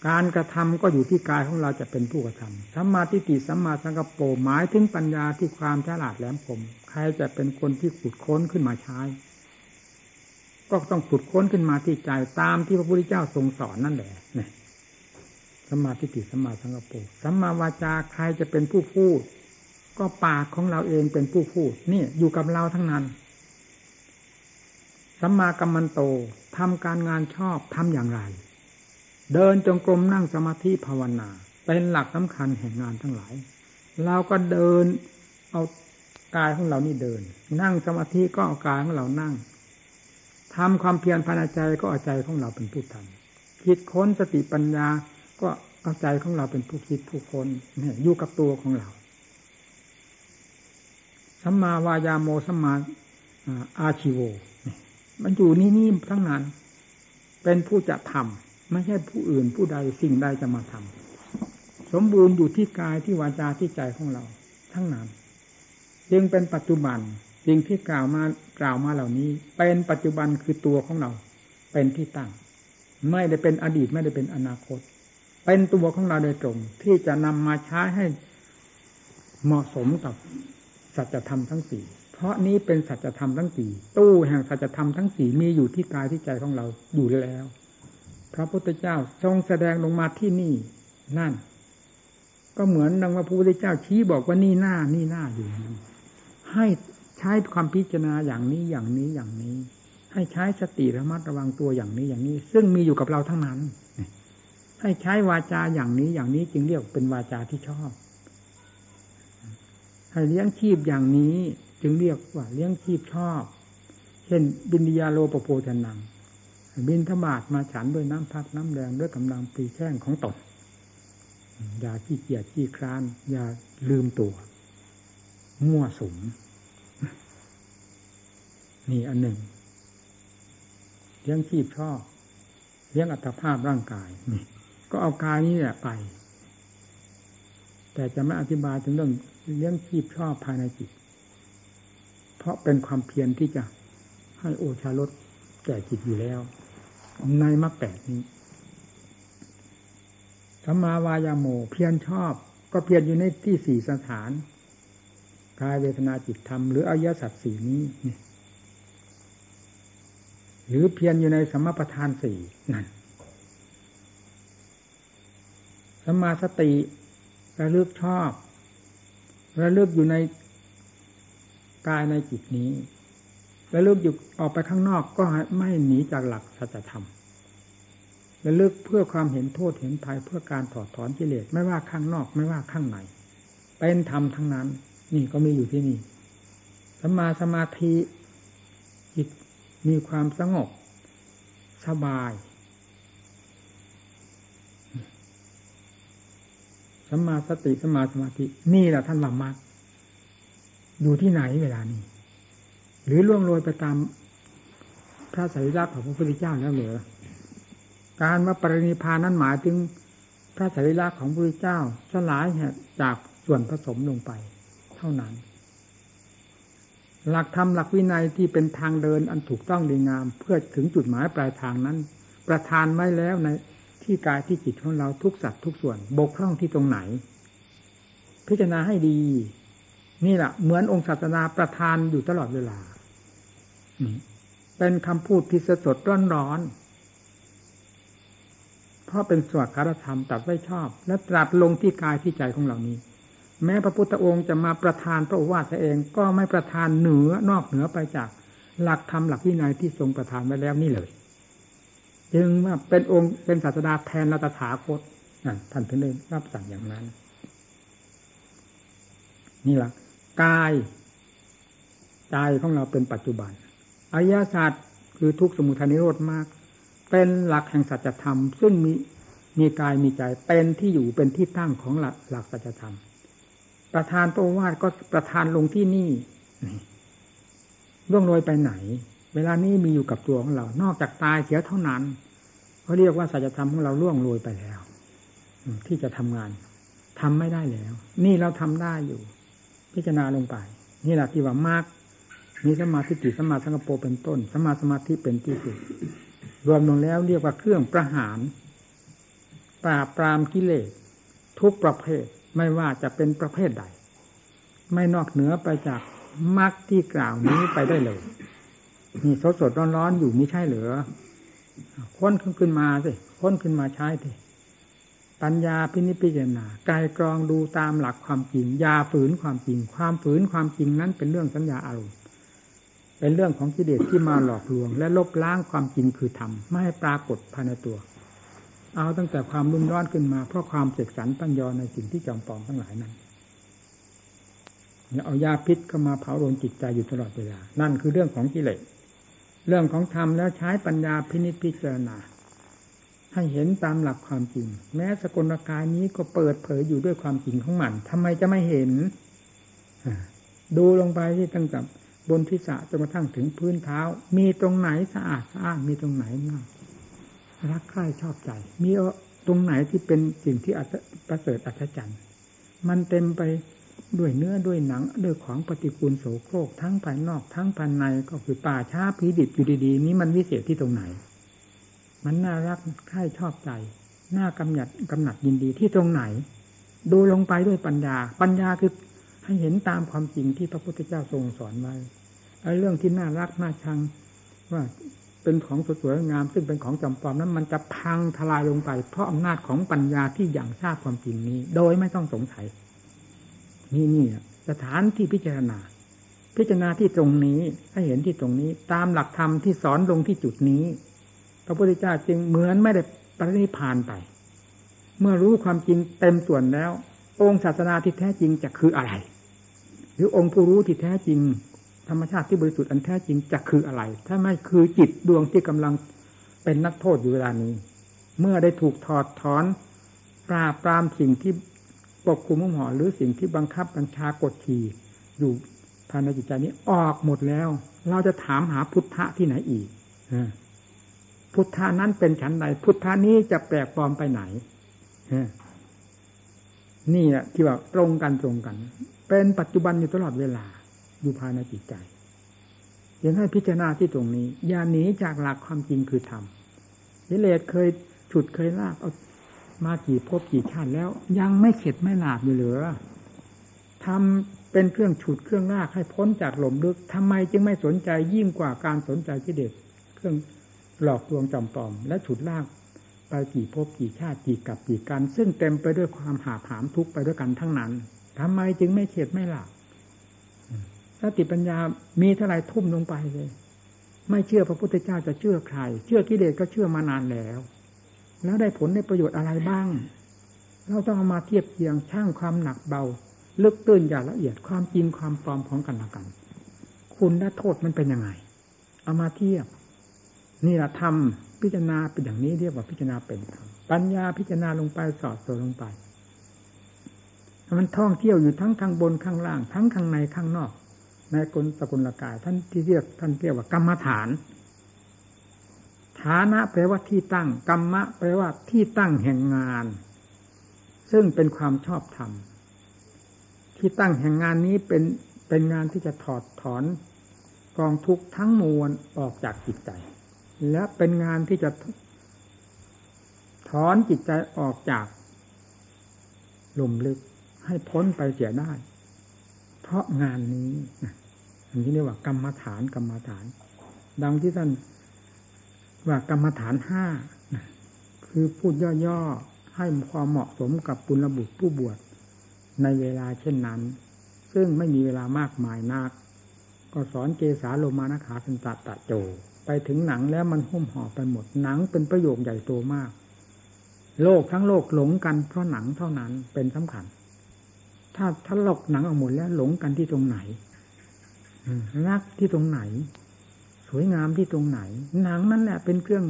Speaker 1: การกระทำก็อยู่ที่กายของเราจะเป็นผู้กระทำสัมมาทิฏฐิสัมมาสังกปรหมายถึงปัญญาที่ความฉลาดแหลมคมใครจะเป็นคนที่ขุดค้นขึ้นมาใช้ ก็ต้องขุดค้นขึ้นมาที่ใจตามที่พระพุทธเจ้าทรงสอนนั่นแหละเนี่ยสัมมาทิฏฐิสัมมาสังกปรสัมมาวาจาใครจะเป็นผู้พูด ก็ปากของเราเองเป็นผู้พูดนี่อยู่กับเราทั้งนั้น สัมมากัมมันโตทำการงานชอบทำอย่างไร เดินจงกรมนั่งสมาธิภาวนา เป็นหลักสำคัญแห่งงานทั้งหลาย เราก็เดินเอากายของเรานี่เดิน นั่งสมาธิก็เอากายของเรานั่งทำความเพียรภายในใจก็เอาใจของเราเป็นผู้ทำคิดค้นสติปัญญาก็เอาใจของเราเป็นผู้คิดผู้ค้นเนี่ยอยู่กับตัวของเราสัมมาวายาโมสัมมาอาชิโว มันอยู่นี่นี่ทั้งนั้น เป็นผู้จะทำไม่ใช่ผู้อื่นผู้ใดสิ่งใดจะมาทำสมบูรณ์อยู่ที่กายที่วาจาที่ใจของเรา ทั้งนั้นจึงเป็นปัจจุบันสิ่งที่กล่าวมากล่าวมาเหล่านี้ เป็นปัจจุบันคือตัวของเรา เป็นที่ตั้ง ไม่ได้เป็นอดีตไม่ได้เป็นอนาคต เป็นตัวของเราโดยตรง ที่จะนำมาใช้ให้เหมาะสมกับสัจธรรมทั้งสี่ เพราะนี้เป็นสัจธรรมทั้งสี่ตู้แห่งสัจธรรมทั้งสี่มีอยู่ที่กายที่ใจของเราอยู่แล้ว พระพุทธเจ้าทรงแสดงลงมาที่นี่นั่น ก็เหมือนดังว่าพระพุทธเจ้าชี้บอกว่านี่หน้านี่หน้าอยู่ให้ใช้ความพิจารณาอย่างนี้อย่างนี้อย่างนี้ ให้ใช้สติระมัดระวังตัวอย่างนี้อย่างนี้ ซึ่งมีอยู่กับเราทั้งนั้น ให้ใช้วาจาอย่างนี้อย่างนี้จึงเรียกเป็นวาจาที่ชอบให้เลี้ยงชีพอย่างนี้ จึงเรียกว่าเลี้ยงชีพชอบ เช่น บินยาโลปโพธนัง บินธบาตมาฉันด้วยน้ำพักน้ำแรงด้วยกำลังปีแข้งของตนอย่าขี้เกียจขี้คร้าน อย่าลืมตัว มั่วสม นี่อันหนึ่ง เลี้ยงชีพชอบเลี้ยงอัตภาพร่างกายนี่ก็เอากายนี้แหละไป แต่จะไม่อธิบายถึงเรื่องเลี้ยงชีพชอบภายในจิต ราะเป็นความเพียรที่จะให้โอชารสแก่จิตอยู่แล้วในมรรคแปดนี้สัมมาวายาโมเพียรชอบ ก็เพียรอยู่ในที่สี่สถานกายเวทนาจิตธรรมหรืออายสัตสี่นี้หรือเพียรอยู่ในสมประทานสี่นั่นสัมมาสติระลึกชอบ ระลึกอยู่ใน กายในจิตนี้ระลึกอยู่ออกไปข้างนอกก็ไม่หนีจากหลักสัจธรรมระลึกเพื่อความเห็นโทษเห็นภัยเพื่อการถอดถอนกิเลสไม่ว่าข้างนอกไม่ว่าข้างในเป็นธรรมทั้งนั้น นี่ก็มีอยู่ที่นี่สมาสมาธิจิตมีความสงบ สบายสัมมาสติสัมมาสมาธิ นี่แหละท่านว่ามรรค อยู่ที่ไหนเวลานี้ หรือล่วงโรยไปตามพระสรีระของพระพุทธเจ้าแล้วเหรือการว่าปรินิพานนั้นหมายถึงพระสรีระของพระพุทธเจ้าสลายจากส่วนผสมลงไป เท่านั้น หลักธรรมหลักวินัยที่เป็นทางเดินอันถูกต้องดีงาม เพื่อถึงจุดหมายปลายทางนั้น ประทานไว้แล้วในที่กายที่จิตของเราทุกสัตว์ทุกส่วน บกพร่องที่ตรงไหน พิจารณาให้ดี นี่แหละเหมือนองค์ศาสนาประทานอยู่ตลอดเวลาเป็นคำพูดที่สดสดร้อนร้อนเพราะเป็นสวดคารธรรมตัดไว้ชอบ และตรัสลงที่กายที่ใจของเรานี้ แม้พระพุทธองค์จะมาประทานพระโอวาทเอง ก็ไม่ประทานเหนือนอกเหนือไปจากหลักธรรมหลักวินัยที่ทรงประทานไว้แล้วนี่เลย จึงว่าเป็นองค์เป็นศาสดาแทนรัตถาคตท่านถึงได้รับสั่งอย่างนั้น นี่แหละ กายใจของเราเป็นปัจจุบันอายศาสตร์คือทุกสมุทัยนิโรธมาก เป็นหลักแห่งสัจธรรม ซึ่งมีมีกายมีใจเป็นที่อยู่เป็นที่ตั้งของหลักหลักสัจธรรม ประธานโตวาทก็ประธานลงที่นี่ล่วงโรยไปไหน เวลานี้มีอยู่กับตัวของเรา นอกจากตายเสียเท่านั้นเขาเรียกว่าสัจธรรมของเราล่วงโรยไปแล้วที่จะทำงานทำไม่ได้แล้ว นี่เราทำได้อยู่ พิจารณาลงไป นี่แหละที่ว่ามากมีสมาธิจิสมาสังกปเป็นต้น สมาสมาธิเป็นที่สุด รวมลงแล้วเรียกว่าเครื่องประหาร ปราบปรามกิเลสทุกประเภทไม่ว่าจะเป็นประเภทใด ไม่นอกเหนือไปจากมรรคที่กล่าวนี้ไปได้เลยนี่สดสดร้อนร้อนอยู่ม่ใช่เหรือค้นขึ้นมาสิค้นขึ้นมาใช้สิ ปัญญาพินิจพิจารณากายกรองดูตามหลักความจริงยาฝืนความจริง ความฝืนความจริงนั้นเป็นเรื่องสัญญาอารมณ์เป็นเรื่องของกิเลสที่มาหลอกลวง และลบล้างความจริงคือธรรมไม่ให้ปรากฏภายในตัว เอาตั้งแต่ความรุ่มร้อนขึ้นมา เพราะความเสกสรรปัญญาในสิ่งที่จอมปองทั้งหลายนั้นเอายาพิษเข้ามาเผาโลนจิตใจอยู่ตลอดเวลา นั่นคือเรื่องของกิเลสเรื่องของธรรมแล้วใช้ปัญญาพินิจพิจารณา ให้เห็นตามหลักความจริง แม้สกลกายนี้ก็เปิดเผยอยู่ด้วยความจริงของมันทำไมจะไม่เห็นดูลงไปที่ตั้งแต่บนทิศะจนกระทั่งถึงพื้นเท้า มีตรงไหนสะอาดสะอาดมีตรงไหนน่ารักใคร่ชอบใจ มีตรงไหนที่เป็นสิ่งที่อัศประเสริฐอัศจรรย์ มันเต็มไปด้วยเนื้อด้วยหนัง ด้วยของปฏิกูลโสโครกทั้งภายนอกทั้งภายในก็คือป่าช้าผีดิบอยู่ดีๆนี้มันวิเศษที่ตรงไหน มันน่ารักใคร่ชอบใจ น่ากำหนัดกำหนัดยินดีที่ตรงไหน ดูลงไปด้วยปัญญา ปัญญาคือให้เห็นตามความจริงที่พระพุทธเจ้าทรงสอนไว้ไอ้เรื่องที่น่ารักน่าชังว่าเป็นของสวยงาม ซึ่งเป็นของจำปลอมนั้น มันจะพังทลายลงไป เพราะอำนาจของปัญญาที่อย่างทราบความจริงนี้ โดยไม่ต้องสงสัย นี่นี่สถานที่พิจารณา พิจารณาที่ตรงนี้ให้เห็นที่ตรงนี้ ตามหลักธรรมที่สอนลงที่จุดนี้ พระพุทธเจ้าจึงเหมือนไม่ได้ปรินิพานไป เมื่อรู้ความจริงเต็มส่วนแล้ว องค์ศาสนาที่แท้จริงจะคืออะไร หรือองค์ผู้รู้ที่แท้จริง ธรรมชาติที่บริสุทธิ์อันแท้จริงจะคืออะไร ถ้าไม่คือจิตดวงที่กำลังเป็นนักโทษอยู่เวลานี้ เมื่อได้ถูกถอดถอนปราบปรามสิ่งที่ปกคุมห่อหรือสิ่งที่บังคับบัญชากดขี่อยู่ภายในจิตใจนี้ออกหมดแล้ว เราจะถามหาพุทธะที่ไหนอีก พุทธานั้นเป็นฉันใดพุทธานี้จะแปลกปลอมไปไหนนี่แหละที่ว่าตรงกันตรงกัน เป็นปัจจุบันอยู่ตลอดเวลาอยู่ภายในจิตใจยังให้พิจารณาที่ตรงนี้ อย่าหนีจากหลักความจริงคือธรรมยิเลสเคยฉุดเคยลากเอามากี่พบกี่ชาติแล้ว ยังไม่เข็ดไม่หลาบอยู่เหลือทำเป็นเครื่องฉุดเครื่องลากให้พ้นจากหล่มลึกทำไมจึงไม่สนใจยิ่งกว่าการสนใจที่เด็กเครื่อง หลอกลวงจำปอม และฉุดลากไปกี่พบกี่ชาติกี่กับกี่กัน ซึ่งเต็มไปด้วยความหาผามทุกไปด้วยกันทั้งนั้นทำไมจึงไม่เข็ดไม่หลาบสติปัญญามีเท่าไรทุ่มลงไปเลย ไม่เชื่อพระพุทธเจ้าจะเชื่อใคร เชื่อกิเลสก็เชื่อมานานแล้ว แล้วได้ผลได้ประโยชน์อะไรบ้าง เราต้องเอามาเทียบเทียงช่างความหนักเบา ลึกตื้นอย่างละเอียดความจริงความปลอมของกันและกัน คุณและโทษมันเป็นยังไง เอามาเทียบ นี่แหละทำพิจารณาเป็นอย่างนี้เรียกว่าพิจารณาเป็นธรรมปัญญาพิจารณาลงไปสอดตัวลงไปมันท่องเที่ยวอยู่ทั้งข้างบนข้างล่าง ทั้งข้างในข้างนอก ในกลสกุลกาย ท่านที่เรียกท่านเรียกว่ากรรมฐาน ฐานะแปลว่าที่ตั้ง กรรมะแปลว่าที่ตั้งแห่งงาน ซึ่งเป็นความชอบธรรมที่ตั้งแห่งงานนี้เป็นเป็นงานที่จะถอดถอนกองทุกข์ทั้งมวลออกจากจิตใจ และเป็นงานที่จะถอนจิตใจออกจากหลุมลึกให้พ้นไปเสียได้ เพราะงานนี้อันนี้เรียกว่ากรรมฐานกรรมฐาน ดังที่ท่านว่ากรรมฐานห้าคือพูดย่อๆให้ความเหมาะสมกับปุณบุตรผู้บวชในเวลาเช่นนั้น ซึ่งไม่มีเวลามากมายนัก ก็สอนเกสาโลมานะขาสันตตะโจ ไปถึงหนังแล้วมันหุ้มห่อไปหมดหนังเป็นประโยคใหญ่โตมาก โลกทั้งโลกหลงกันเพราะหนังเท่านั้นเป็นสำคัญ ถ้าถ้าหลอกหนังออกหมดแล้วหลงกันที่ตรงไหนรักที่ตรงไหน สวยงามที่ตรงไหน หนังนั่นแหละเป็นเครื่อง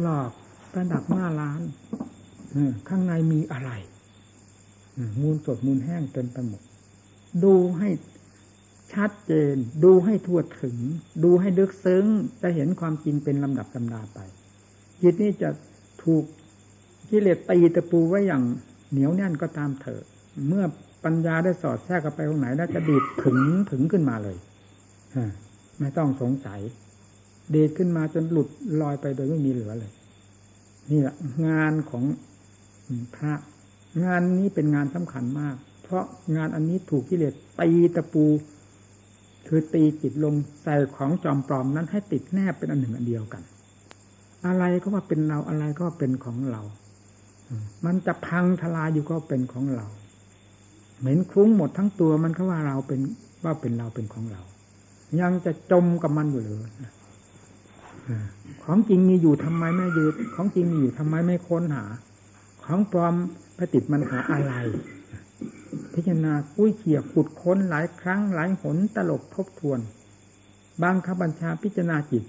Speaker 1: หลอกประดับหน้าร้านข้างในมีอะไรมูลสดมูลแห้งเต็มไปหมดดูให้ ชัดเจน ดูให้ทั่วถึง ดูให้ลึกซึ้งจะเห็นความจริงเป็นลำดับลำดาไปจิตนี้จะถูกกิเลสตีตะปูไว้อย่างเหนียวแน่นก็ตามเถอะเมื่อปัญญาได้สอดแทรกเข้าไปตรงไหนแล้วจะดีดถึงถึงขึ้นมาเลยไม่ต้องสงสัยเดีดขึ้นมาจนหลุดลอยไปโดยไม่มีเหลือเลย นี่แหละงานของพระ งานนี้เป็นงานสำคัญมาก เพราะงานอันนี้ถูกกิเลสตีตะปู คือตีจิตลงใส่ของจอมปลอมนั้นให้ติดแนบเป็นอันหนึ่งอันเดียวกัน อะไรก็ว่าเป็นเราอะไรก็เป็นของเรา มันจะพังทลายอยู่ก็เป็นของเรา เหม็นคลุ้งหมดทั้งตัวมันก็ว่าเราเป็นว่าเป็นเราเป็นของเรา ยังจะจมกับมันอยู่เลยของจริงมีอยู่ทำไมไม่ยืดของจริงมีอยู่ทำไมไม่ค้นหา ของปลอมไปติดมันหาอะไร พิจารณากุ้ยเขี่ยขุดค้นหลายครั้งหลายหนตลบทบทวน บางคบัญชาพิจารณาจิต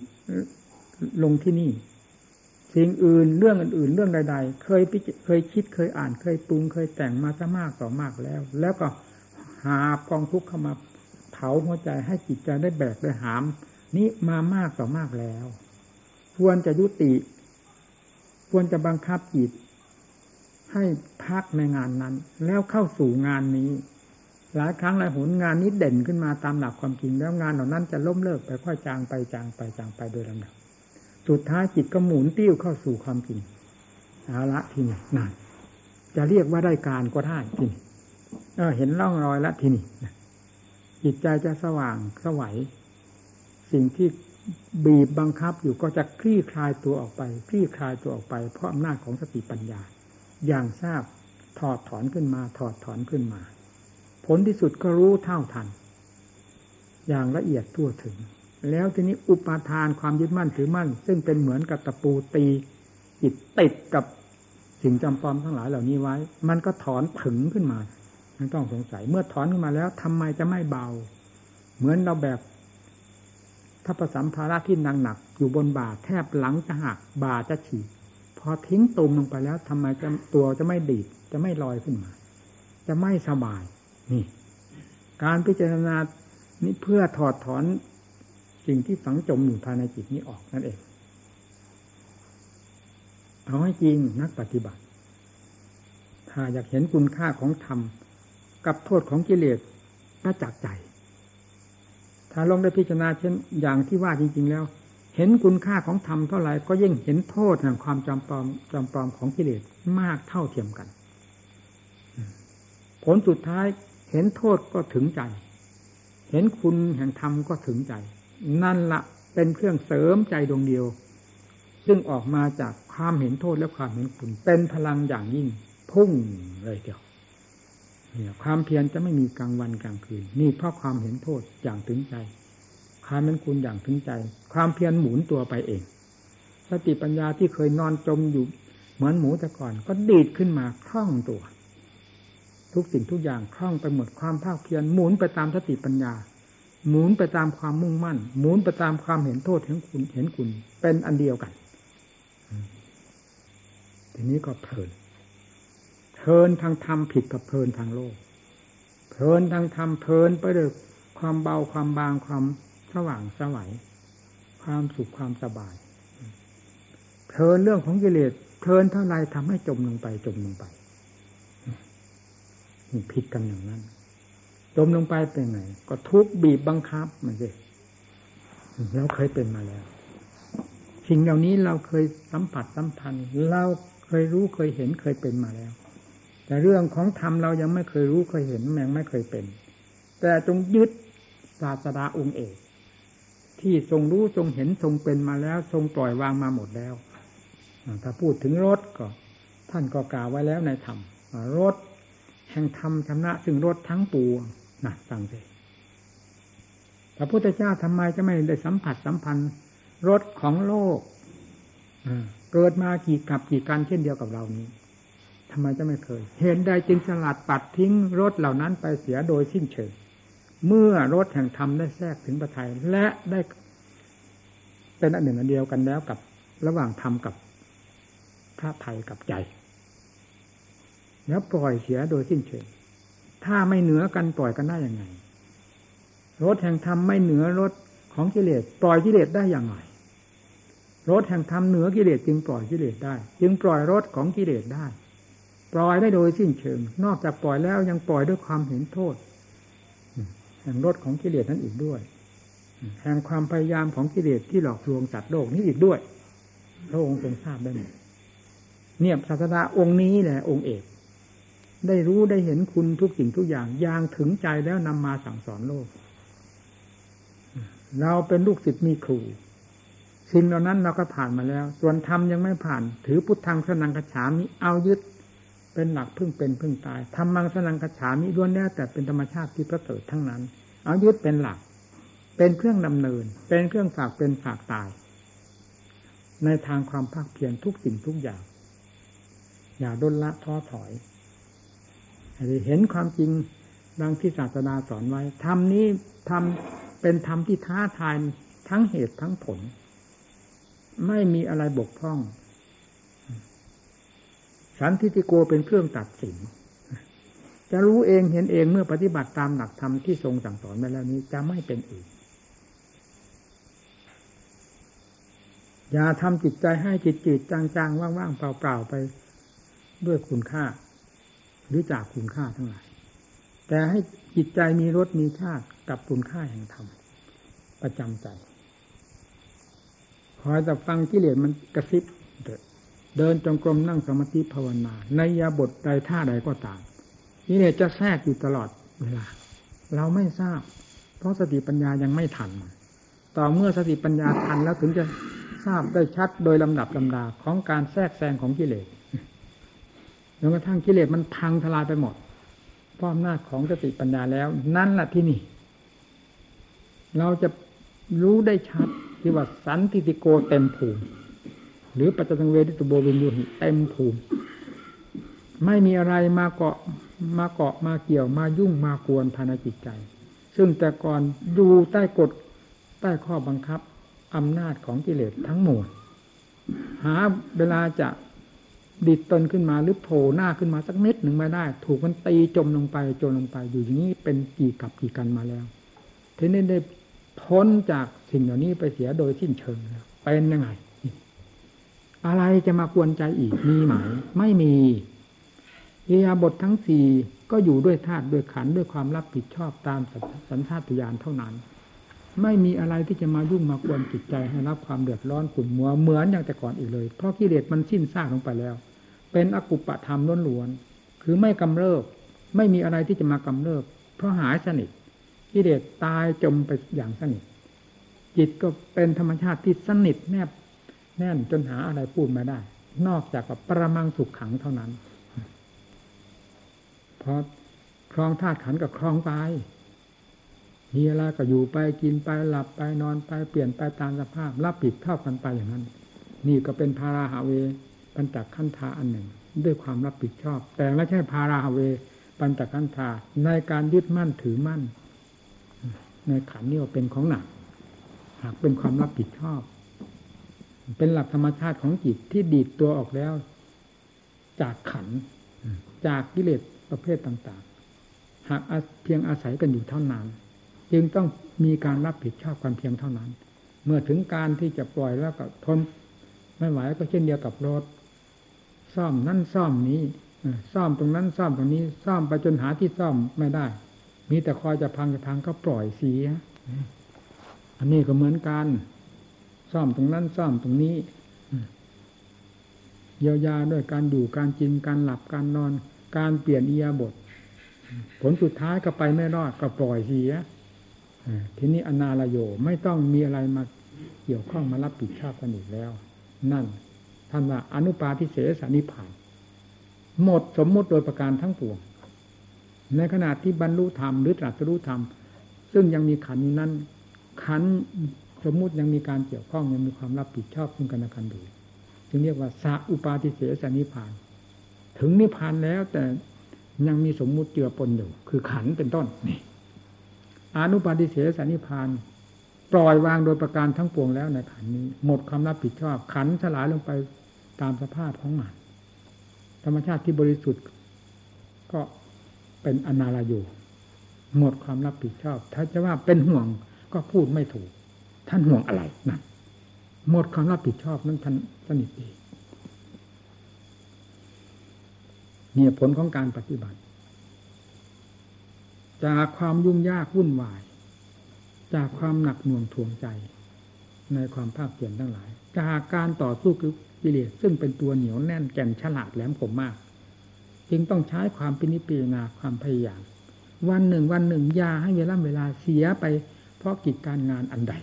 Speaker 1: ลงที่นี่ สิ่งอื่นเรื่องอื่น ๆ เรื่องใด ๆ เคยเคยคิดเคยอ่านเคยปรุงเคยแต่งมาซะมากต่อมากแล้ว แล้วก็หากองทุกข์เข้ามาเผาหัวใจให้จิตใจได้แบกได้หาม นี้มามากต่อมากแล้ว ควรจะยุติ ควรจะบังคับจิต ให้พักในงานนั้น แล้วเข้าสู่งานนี้ หลายครั้งหลายหนงานนี้เด่นขึ้นมาตามหลักความจริง แล้วงานเหล่านั้นจะล้มเลิกไปค่อยจางไปจางไปจางไปโดยลำดับสุดท้ายจิตก็หมุนติ้วเข้าสู่ความจริงเอาละทีนี้นั่นจะเรียกว่าได้การก็ได้ทีนี้เออเห็นร่องรอยแล้วทีนี้จิตใจจะสว่างสวัยสิ่งที่บีบบังคับอยู่ก็จะคลี่คลายตัวออกไป คลี่คลายตัวออกไป เพราะอำนาจของสติปัญญา อย่างทราบถอดถอนขึ้นมา ถอดถอนขึ้นมา ผลที่สุดก็รู้เท่าทัน อย่างละเอียดทั่วถึง แล้วทีนี้อุปาทานความยึดมั่นถือมั่น ซึ่งเป็นเหมือนกับตะปูตีจิตติดกับสิ่งจำปอมทั้งหลายเหล่านี้ไว้ มันก็ถอนถึงขึ้นมาไม่ต้องสงสัย เมื่อถอนขึ้นมาแล้วทำไมจะไม่เบา เหมือนเราแบบถ้าประสัมภาระที่หนักหนักอยู่บนบ่าแทบหลังจะหักบ่าจะฉีก พอทิ้งตุ่มลงไปแล้วทำไมจะตัวจะไม่ดีดจะไม่ลอยขึ้นมา จะไม่สบาย นี่ การพิจารณานี้เพื่อถอดถอนสิ่งที่ฝังจมอยู่ภายในจิตนี้ออกนั่นเองเอาให้จริงนักปฏิบัติ ถ้าอยากเห็นคุณค่าของธรรม กับโทษของกิเลสประจักษ์ใจ ถ้าลงได้พิจารณาเช่นอย่างที่ว่าจริง ๆ แล้ว ห็นคุณค่าของธรรมเท่าไหร่ก็ยิ่งเห็นโทษแห่งความจำปลอมจำปลอมของกิเลสมากเท่าเทียมกัน ผลสุดท้ายเห็นโทษก็ถึงใจ เห็นคุณแห่งธรรมก็ถึงใจ นั่นละเป็นเครื่องเสริมใจดวงเดียว ซึ่งออกมาจากความเห็นโทษและความเห็นคุณ เป็นพลังอย่างยิ่ง พุ่งเลยเดียวความเพียรจะไม่มีกลางวันกลางคืน นี่เพราะความเห็นโทษอย่างถึงใจามเป็นคุณอย่างถึงใจ ความเพียรหมุนตัวไปเอง สติปัญญาที่เคยนอนจมอยู่เหมือนหมูแต่ก่อน ก็ดีดขึ้นมาคล่องตัว ทุกสิ่งทุกอย่างคล่องไปหมดความภาคเพียรหมุนไปตามสติปัญญา หมุนไปตามความมุ่งมั่น หมุนไปตามความเห็นโทษเห็นคุณเห็นคุณ เป็นอันเดียวกัน ทีนี้ก็เพลินเพลินทางธรรมผิดกับเพลินทางโลกเพลินทางธรรมเพลินไปด้วยความเบาความบางความ สว่างสวัยความสุขความสบายเพลินเรื่องของกิเลสเพลินเท่าไรทำให้จมลงไป จมลงไปนี่ผิดกันอย่างนั้น จมลงไปเป็นไง ก็ทุกบีบบังคับมันสิเราเคยเป็นมาแล้วสิ่งเหล่านี้เราเคยสัมผัสสัมพันธ์เราเคยรู้เคยเห็นเคยเป็นมาแล้ว แต่เรื่องของธรรมเรายังไม่เคยรู้เคยเห็นแมงไม่เคยเป็น แต่จงยึดศาสดาองค์เอก ที่ทรงรู้ทรงเห็นทรงเป็นมาแล้ว ทรงปล่อยวางมาหมดแล้ว ถ้าพูดถึงรถก็ ท่านก็กล่าวไว้แล้วในธรรมรถแห่งธรรมชำระซึ่งรถทั้งปวงนะฟังเลยพระพุทธเจ้าทำไมจะไม่ได้สัมผัสสัมพันธ์รถของโลกเกิดมากี่กับกี่การเช่นเดียวกับเรานี้ทำไมจะไม่เคย เห็นได้จึงสลัดปัดทิ้งรถเหล่านั้นไปเสียโดยสิ้นเชิง เมื่อรถแห่งธรรมได้แทรกถึงประทัยและได้เป็นอันหนึ่งอันเดียวกันแล้วกับระหว่างธรรมกับพระไทยกับใจแล้วปล่อยเสียโดยสิ้นเชิงถ้าไม่เหนือกันปล่อยกันได้อยังไงรถแห่งธรรมไม่เหนือรถของกิเลสปล่อยกิเลสได้อย่างไรรถแห่งธรรมเหนือกิเลสจึงปล่อยกิเลสได้ จึงปล่อยรถของกิเลสได้ ปล่อยได้โดยสิ้นเชิง นอกจากปล่อยแล้วยังปล่อยด้วยความเห็นโทษ แห่งรถของกิเลสนั้นอีกด้วย แห่งความพยายามของกิเลสที่หลอกลวงสัตว์โลกนี้อีกด้วยพระองค์ทรงทราบได้หมดเนี่ยศาสดาองค์นี้แหละองค์เอก ได้รู้ได้เห็นคุณทุกสิ่งทุกอย่างอย่างถึงใจแล้วนำมาสั่งสอนโลก เราเป็นลูกศิษย์มีครูสิ่งเหล่านั้นเราก็ผ่านมาแล้ว ส่วนธรรมยังไม่ผ่าน ถือพุทธังสนังกระฉามนี้เอายึด เป็นหลักพึ่งเป็นพึ่งตายทำมังสนังกระฉามิล้วนแล้วแต่เป็นธรรมชาติที่ประเสริฐทั้งนั้น เอายึดเป็นหลัก เป็นเครื่องดำเนิน เป็นเครื่องฝากเป็นฝากตาย ในทางความภาคเพียรทุกสิ่งทุกอย่าง อย่าด้นละท้อถอยเห็นความจริงดังที่ศาสนาสอนไว้ธรรมนี้ทำเป็นธรรมที่ท้าทายทั้งเหตุทั้งผล ไม่มีอะไรบกพร่อง สันทิฏฐิโกเป็นเครื่องตัดสิน จะรู้เองเห็นเองเมื่อปฏิบัติตามหลักธรรมที่ทรงสั่งสอนมาแล้วนี้จะไม่เป็นอื่นอย่าทำจิตใจให้จิตจิตจางๆ ว่างๆ เปล่าๆ ไปด้วยคุณค่า หรือจากคุณค่าทั้งหลาย แต่ให้จิตใจมีรสมีชาติกับคุณค่าแห่งธรรมประจำใจคอยแต่ฟังกิเลสมันกระซิบเเดินจงกรมนั่งสมาธิภาวนา ในยาบทใดท่าใดก็ตามกิเลสจะแทรกอยู่ตลอดเวลา เราไม่ทราบ เพราะสติปัญญายังไม่ทันต่อเมื่อสติปัญญาทันแล้วถึงจะทราบได้ชัดโดยลำดับลำดาของการแทรกแซงของกิเลสจนกระทั่งกิเลสมันพังทลายไปหมดเพราะอำนาจของสติปัญญาแล้ว นั่นแหละที่นี่ เราจะรู้ได้ชัดที่ว่าสันติโกเต็มภูมิ หรือปัจจังเวทิตโบวินยูหิเต็มภูมิ ไม่มีอะไรมาเกาะมาเกาะมาเกี่ยวมายุ่งมากวนภายในจิตใจ ซึ่งแต่ก่อนดูใต้กฎใต้ข้อบังคับอำนาจของกิเลสทั้งหมดหาเวลาจะดิดตนขึ้นมาหรือโผล่หน้าขึ้นมาสักเม็ดหนึ่งไม่ได้ ถูกมันตีจมลงไปจมลงไป อยู่อย่างนี้เป็นกี่กับกี่กันมาแล้วทีนี้ได้พ้นจากสิ่งเหล่านี้ไปเสียโดยสิ้นเชิงแล้วเป็นยังไง อะไรจะมากวนใจอีกมีไหมไม่มีอิยาบททั้งสี่ก็อยู่ด้วยธาตุด้วยขันด้วยความรับผิดชอบตามสัญชาตญาณเท่านั้น ไม่มีอะไรที่จะมายุ่งมากวนจิตใจให้รับความเดือดร้อนขุ่นมัวเหมือนอย่างแต่ก่อนอีกเลย เพราะกิเลสมันสิ้นซากลงไปแล้ว เป็นอกุปะธรรมล้วนๆคือไม่กำเริบไม่มีอะไรที่จะมากำเริบเพราะหายสนิทกิเลสตายจมไปอย่างสนิทจิตก็เป็นธรรมชาติที่สนิทแนบ แน่นจนหาอะไรพูดมาได้ นอกจากกับประมังสุขขังเท่านั้น เพราะครองธาตุขันกับครองไปมีอะไรก็อยู่ไปกินไปหลับไปนอนไปเปลี่ยนไปตามสภาพ รับผิดเท่ากันไปอย่างนั้น นี่ก็เป็นภาราหาเว ปัญจขันธาอันหนึ่ง ด้วยความรับผิดชอบ แต่ไม่ใช่ภาราหาเว ปัญจขันธาในการยึดมั่นถือมั่น ในขันนี้ว่าเป็นของหนัก หากเป็นความรับผิดชอบ เป็นหลักธรรมชาติของจิตที่ดีดตัวออกแล้ว จากขันจากกิเลสประเภทต่างๆ หากเพียงอาศัยกันอยู่เท่านั้น จึงต้องมีการรับผิดชอบความเพียงเท่านั้น เมื่อถึงการที่จะปล่อยแล้วก็ทนไม่ไหวก็เช่นเดียวกับรถ ซ่อมนั่นซ่อมนี้ซ่อมตรงนั้นซ่อมตรงนี้ ซ่อมไปจนหาที่ซ่อมไม่ได้ มีแต่คอยจะพังจะพังก็ปล่อยเสีย อันนี้ก็เหมือนกัน ซ่อมตรงนั้นซ่อมตรงนี้เยียวยาด้วยการอยู่การกินการหลับการนอน การเปลี่ยนอียาบท ผลสุดท้ายก็ไปไม่รอดก็ปล่อยเสียทีนี้อนาลโยไม่ต้องมีอะไรมาเกี่ยวข้องมารับผิดชอบกันอีกแล้ว นั่นท่านว่าอนุปาทิเสสนิพานหมดสมมุติโดยประการทั้งปวง ในขณะที่บรรลุธรรมหรือตรัสรู้ธรรม ซึ่งยังมีขันนั้นขัน สมมุติยังมีการเกี่ยวข้องยังมีความรับผิดชอบซึ่งกันและกันอยู่จึงเรียกว่าสาอุปาทิเสสนิพาน ถึงนิพานแล้วแต่ยังมีสมมุติเจือปนอยู่ คือขันเป็นต้นนี่อนุปาทิเสสนิพาน ปล่อยวางโดยประการทั้งปวงแล้วในขันนี้ หมดความรับผิดชอบ ขันสลายลงไปตามสภาพของมันธรรมชาติที่บริสุทธิ์ ก็เป็นอนาลายูหมดความรับผิดชอบ ถ้าจะว่าเป็นห่วงก็พูดไม่ถูก ท่านห่วงอะไรนั่นหมดความรับผิดชอบนั้นท่านสนิทดีเนี่ยผลของการปฏิบัติ จากความยุ่งยากวุ่นวาย จากความหนักหน่วงทวงใจ ในความภาคเปลี่ยนทั้งหลาย จากการต่อสู้กับกิเลสซึ่งเป็นตัวเหนียวแน่นแก่นฉลาดแหลมคมมาก จึงต้องใช้ความปินิปีนาความพยายาม วันหนึ่งวันหนึ่งยาให้เวลาเวลาเสียไป เพราะกิจการงานอันใด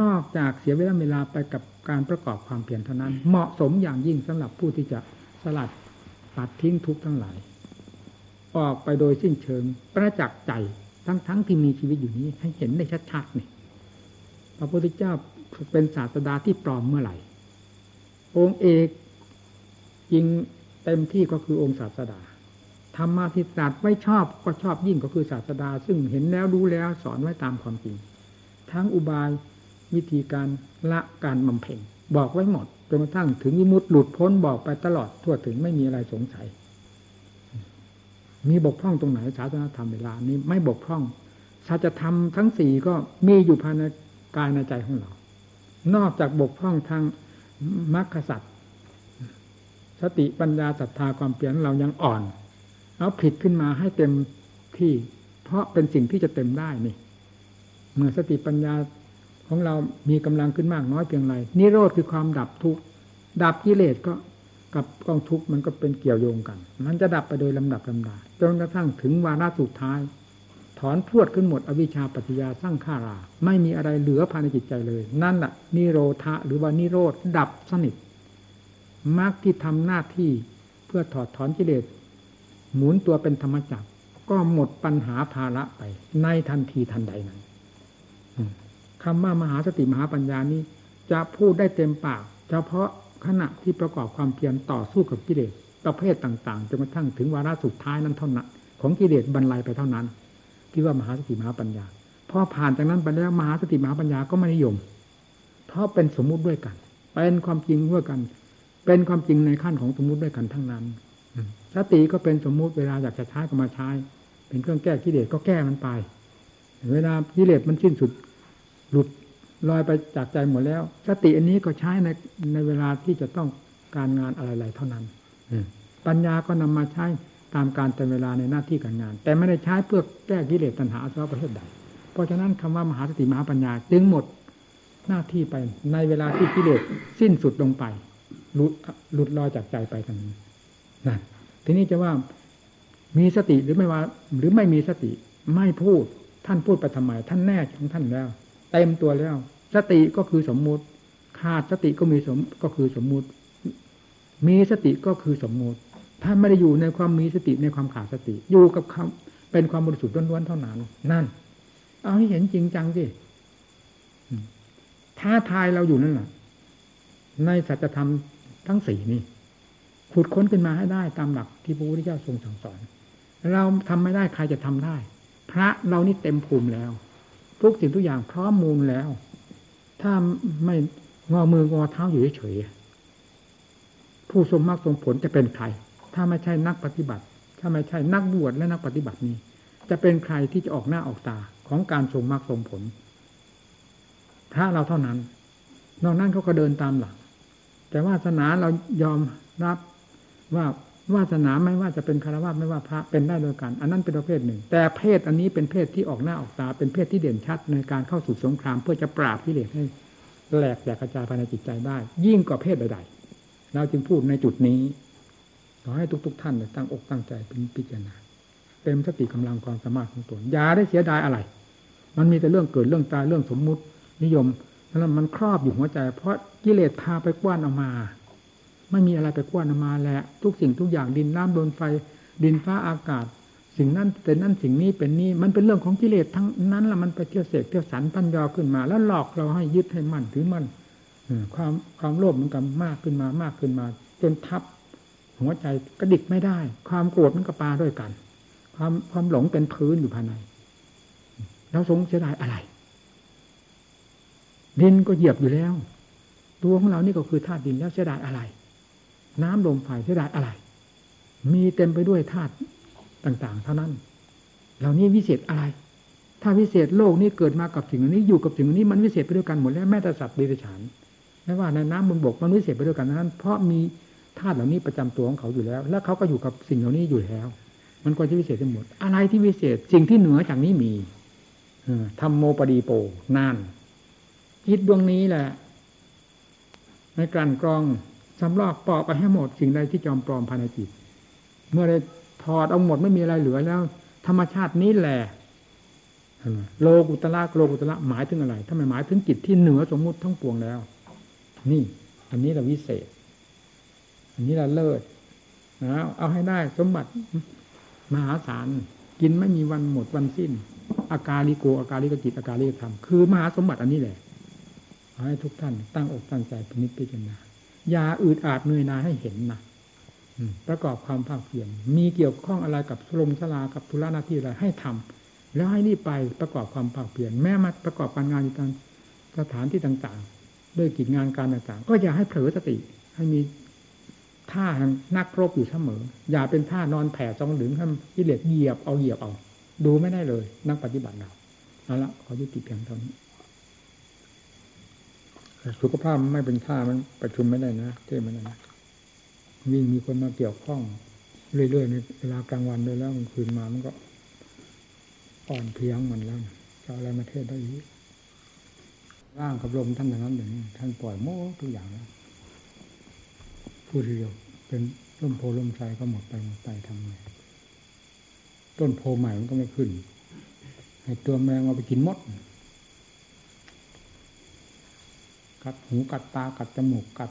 Speaker 1: นอกจากเสียเวลาเวลาไปกับการประกอบความเพียรเท่านั้น เหมาะสมอย่างยิ่งสำหรับผู้ที่จะสลัดปัดทิ้งทุกทั้งหลาย ออกไปโดยสิ้นเชิงประจักษ์ใจทั้งๆทที่มีชีวิตอยู่นี้ให้เห็นได้ชัดๆนี่พระพุทธเจ้าเป็นศาสดาที่ปลอมเมื่อไหร่ องค์เอกจริงเต็มที่ก็คือองค์ศาสดาธรรมะที่ตรัสไม่ชอบก็ชอบยิ่งก็คือศาสดา ซึ่งเห็นแล้วรู้แล้วสอนไว้ตามความจริง ทั้งอุบาย วิธีการละการบำเพ็ญบอกไว้หมดจนกระทั่งถึงวิมุตติหลุดพ้นบอกไปตลอดทั่วถึงไม่มีอะไรสงสัย มีบกพร่องตรงไหนศาสนาธรรมเวลานี้ไม่บกพร่องสัจธรรมทั้งสี่ก็มีอยู่ภายในกายในใจของเรา นอกจากบกพร่องทางมรรคสัตว์สติปัญญาศรัทธาความเปลี่ยนเรายังอ่อนเอาผิดขึ้นมาให้เต็มที่ เพราะเป็นสิ่งที่จะเต็มได้นี่เมื่อสติปัญญา ของเรามีกำลังขึ้นมากน้อยเพียงไรนิโรธคือความดับทุกข์ดับกิเลสก็กับกองทุกข์มันก็เป็นเกี่ยวโยงกัน มันจะดับไปโดยลำดับลำดาจนกระทั่งถึงวาระสุดท้าย ถอนพรวดขึ้นหมดอวิชชาปัจจยาสร้างข้ารา ไม่มีอะไรเหลือภายในจิตใจเลย นั่นแหละนิโรธะหรือว่านิโรธดับสนิทมรรคที่ทำหน้าที่เพื่อถอดถอนกิเลสหมุนตัวเป็นธรรมจักรก็หมดปัญหาภาระไปในทันทีทันใดนั้น คำว่ามหาสติมหาปัญญานี้จะพูดได้เต็มปาก เฉพาะขณะที่ประกอบความเพียรต่อสู้กับกิเลสประเภทต่างๆจนกระทั่งถึงวาระสุดท้ายนั้นเท่านั้น ของกิเลสบรรลัยไปเท่านั้นที่ว่ามหาสติมหาปัญญาพอผ่านจากนั้นไปแล้วมหาสติมหาปัญญาก็ไม่นิยม เพราะเป็นสมมุติด้วยกัน เป็นความจริงด้วยกัน เป็นความจริงในขั้นของสมมุติด้วยกันทั้งนั้นสติก็เป็นสมมุติเวลาอยากจะใช้ก็มาใช้ เป็นเครื่องแก้กิเลสก็แก้มันไป เวลากิเลสมันสิ้นสุด หลุดลอยไปจากใจหมดแล้ว สติอันนี้ก็ใช้ในในเวลาที่จะต้องการงานอะไรๆเท่านั้นปัญญาก็นำมาใช้ตามการแต่เวลาในหน้าที่การงาน แต่ไม่ได้ใช้เพื่อแก้กิเลสตัณหาอาสวะประเภทใด เพราะฉะนั้นคำว่ามหาสติมหาปัญญาจึงหมดหน้าที่ไปในเวลาที่กิเลสสิ้นสุดลงไป หลุดหลุดลอยจากใจไปทันนี้นั่นทีนี้จะว่ามีสติหรือไม่ว่า หรือไม่มีสติไม่พูดท่านพูดไปทำไมท่านแน่ของท่านแล้ว เต็มตัวแล้ว สติก็คือสมมุติ ขาดสติก็มีสมก็คือสมมุติ มีสติก็คือสมมุติ ถ้าไม่ได้อยู่ในความมีสติในความขาดสติ อยู่กับคำเป็นความบริสุทธิ์ล้วนๆเท่านั้น นั่น เอาให้เห็นจริงจังสิท้าทายเราอยู่นั่นแหละในสัจธรรมทั้งสี่นี่ขุดค้นขึ้นมาให้ได้ตามหลักที่พระพุทธเจ้าทรงสั่งสอน เราทำไม่ได้ใครจะทำได้ พระเรานี่เต็มภูมิแล้ว ทุกสิ่งทุกอย่างพร้อมมูลแล้ว ถ้าไม่งอมืองอเท้าอยู่เฉยๆผู้ทรงมากทรงผลจะเป็นใคร ถ้าไม่ใช่นักปฏิบัติ ถ้าไม่ใช่นักบวชและนักปฏิบัตินี้ จะเป็นใครที่จะออกหน้าออกตาของการทรงมรรคทรงผลพระเราเท่านั้น นอกนั้นเขาก็เดินตามหลังแต่วาสนาเรายอมรับว่า วาสนาไม่ว่าจะเป็นคารวะไม่ว่าพระเป็นได้โดยกัน อันนั้นเป็นประเภทหนึ่ง แต่เพศอันนี้เป็นเพศที่ออกหน้าออกตา เป็นเพศที่เด่นชัดในการเข้าสู่สงคราม เพื่อจะปราบกิเลสให้แหลกแหลกกระจายภายในจิตใจได้ ยิ่งกว่าเพศใดๆเราจึงพูดในจุดนี้ขอให้ทุก ๆ ท่านตั้งอกตั้งใจเป็นพิจารณาเต็มสติกำลังความสามารถของตนอย่าได้เสียดายอะไร มันมีแต่เรื่องเกิดเรื่องตายเรื่องสมมุตินิยมแล้วมันครอบอยู่หัวใจ เพราะกิเลสพาไปกว้านออกมา ไม่มีอะไรไปกวนมาแหละทุกสิ่งทุกอย่างดินน้ำลมไฟ ดินฟ้าอากาศ สิ่งนั้นเป็นนั่นสิ่งนี้เป็นนี้มันเป็นเรื่องของกิเลสทั้งนั้นละมันไปเที่ยวเสกเที่ยวสันปัญญาขึ้นมา แล้วหลอกเราให้ยึดให้มั่นถือมั่นความความโลภมันก็มากขึ้นมามากขึ้นมา จนทับหัวใจกระดิกไม่ได้ ความโกรธมันก็ปาด้วยกัน ความความหลงเป็นพื้นอยู่ภายในเราสงเสียดายอะไรดินก็เหยียบอยู่แล้ว ตัวของเรานี่ก็คือธาตุดินแล้วเสียดายอะไร น้ำลมไฟเสียดายอะไร มีเต็มไปด้วยธาตุต่าง ๆ เท่านั้น เหล่านี้วิเศษอะไร ถ้าวิเศษโลกนี้เกิดมากับสิ่งนี้อยู่กับสิ่งนี้มันวิเศษไปด้วยกันหมดแล้วแม้แต่สัตว์เดรัจฉานไม่ว่าในน้ำบนบกมันวิเศษไปด้วยกันนั้น เพราะมีธาตุเหล่านี้ประจำตัวของเขาอยู่แล้ว แล้วเขาก็อยู่กับสิ่งเหล่านี้อยู่แล้ว มันก็จะวิเศษทั้งหมด อะไรที่วิเศษสิ่งที่เหนือจากนี้มีทำโมปดีโปนั่นจิตดวงนี้แหละในการกรอง สำลอกปอกไปให้หมดสิ่งใดที่จอมปลอมภายในจิต เมื่อได้ถอดเอาหมดไม่มีอะไรเหลือแล้ว ธรรมชาตินี้แหละโลกุตละโลกุตละหมายถึงอะไรถ้าไมหมายถึงจิตที่เหนือสมมุติทั้งปวงแล้ว นี่ อันนี้เราวิเศษ อันนี้เราเลิศนะเอาให้ได้สมบัติมหาศาลกินไม่มีวันหมดวันสิ้น อาการลิโกอาการลิกจิตอาการลิกธรรมคือมหาสมบัติอันนี้แหละให้ทุกท่านตั้งอกตั้งใจพินิจพิจารณา ย่าอืดอาดเหนื่อยนายให้เห็นนะประกอบความภาคเพียรมีเกี่ยวข้องอะไรกับลมชลากับธุระหน้าที่อะไรให้ทำแล้วให้รีบไปประกอบความภาคเพียรแม้มาประกอบการงานในสถานที่ต่างๆ ด้วยกิจงานการต่างๆ ก็อย่าให้เผลอสติ ให้มีท่าแห่งนักรบอยู่เสมอ อย่าเป็นท่านอนแผ่สองหลึงทำกิเลสเหยียบเอาเหยียบเอา ดูไม่ได้เลย นักปฏิบัติเราเอาละขอยุติเพียงเท่านี้ สุขภาพไม่เป็นท่ามันประชุมไม่ได้นะเท่ม่ได้นะวิ่งมีคนมาเกี่ยวข้อง เรื่อยๆในเวลากลางวันเลยแล้วกลางคืนมามันก็อ่อนเพียงมันแล้วจะอะไรมาเทศได้อีกร่างกับลมท่านอย่างนั้นอย่างนี้ท่านปล่อยโม้ทุกอย่างแล้วพูดเดียวเป็นร่มโพล่มไทรก็หมดไปหมดไปทำไงต้นโพใหม่มันก็ไม่ขึ้นให้ตัวแมงเอาไปกินมด กัดหูกัดตากัดจมูกกัด